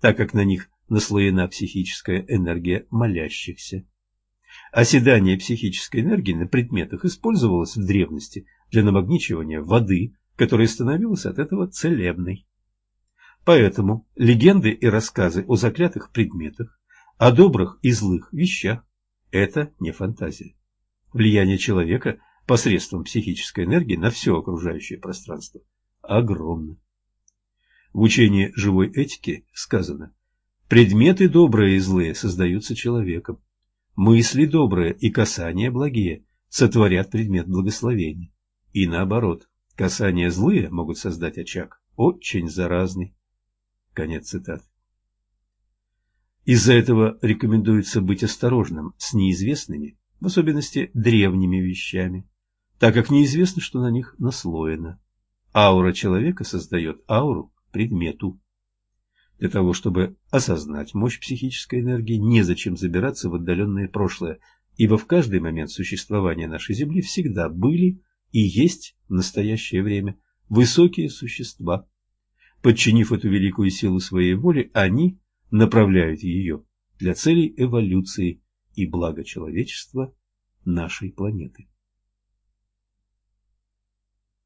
так как на них наслоена психическая энергия молящихся. Оседание психической энергии на предметах использовалось в древности для намагничивания воды, которая становилась от этого целебной. Поэтому легенды и рассказы о заклятых предметах, о добрых и злых вещах – это не фантазия. Влияние человека посредством психической энергии на все окружающее пространство огромно. В учении живой этики сказано, предметы добрые и злые создаются человеком, мысли добрые и касания благие сотворят предмет благословения, и наоборот, касания злые могут создать очаг очень заразный. Конец цитаты. Из-за этого рекомендуется быть осторожным с неизвестными, в особенности древними вещами, так как неизвестно, что на них наслоено. Аура человека создает ауру предмету. Для того, чтобы осознать мощь психической энергии, незачем забираться в отдаленное прошлое, ибо в каждый момент существования нашей Земли всегда были и есть в настоящее время высокие существа. Подчинив эту великую силу своей воли, они направляют ее для целей эволюции и блага человечества нашей планеты.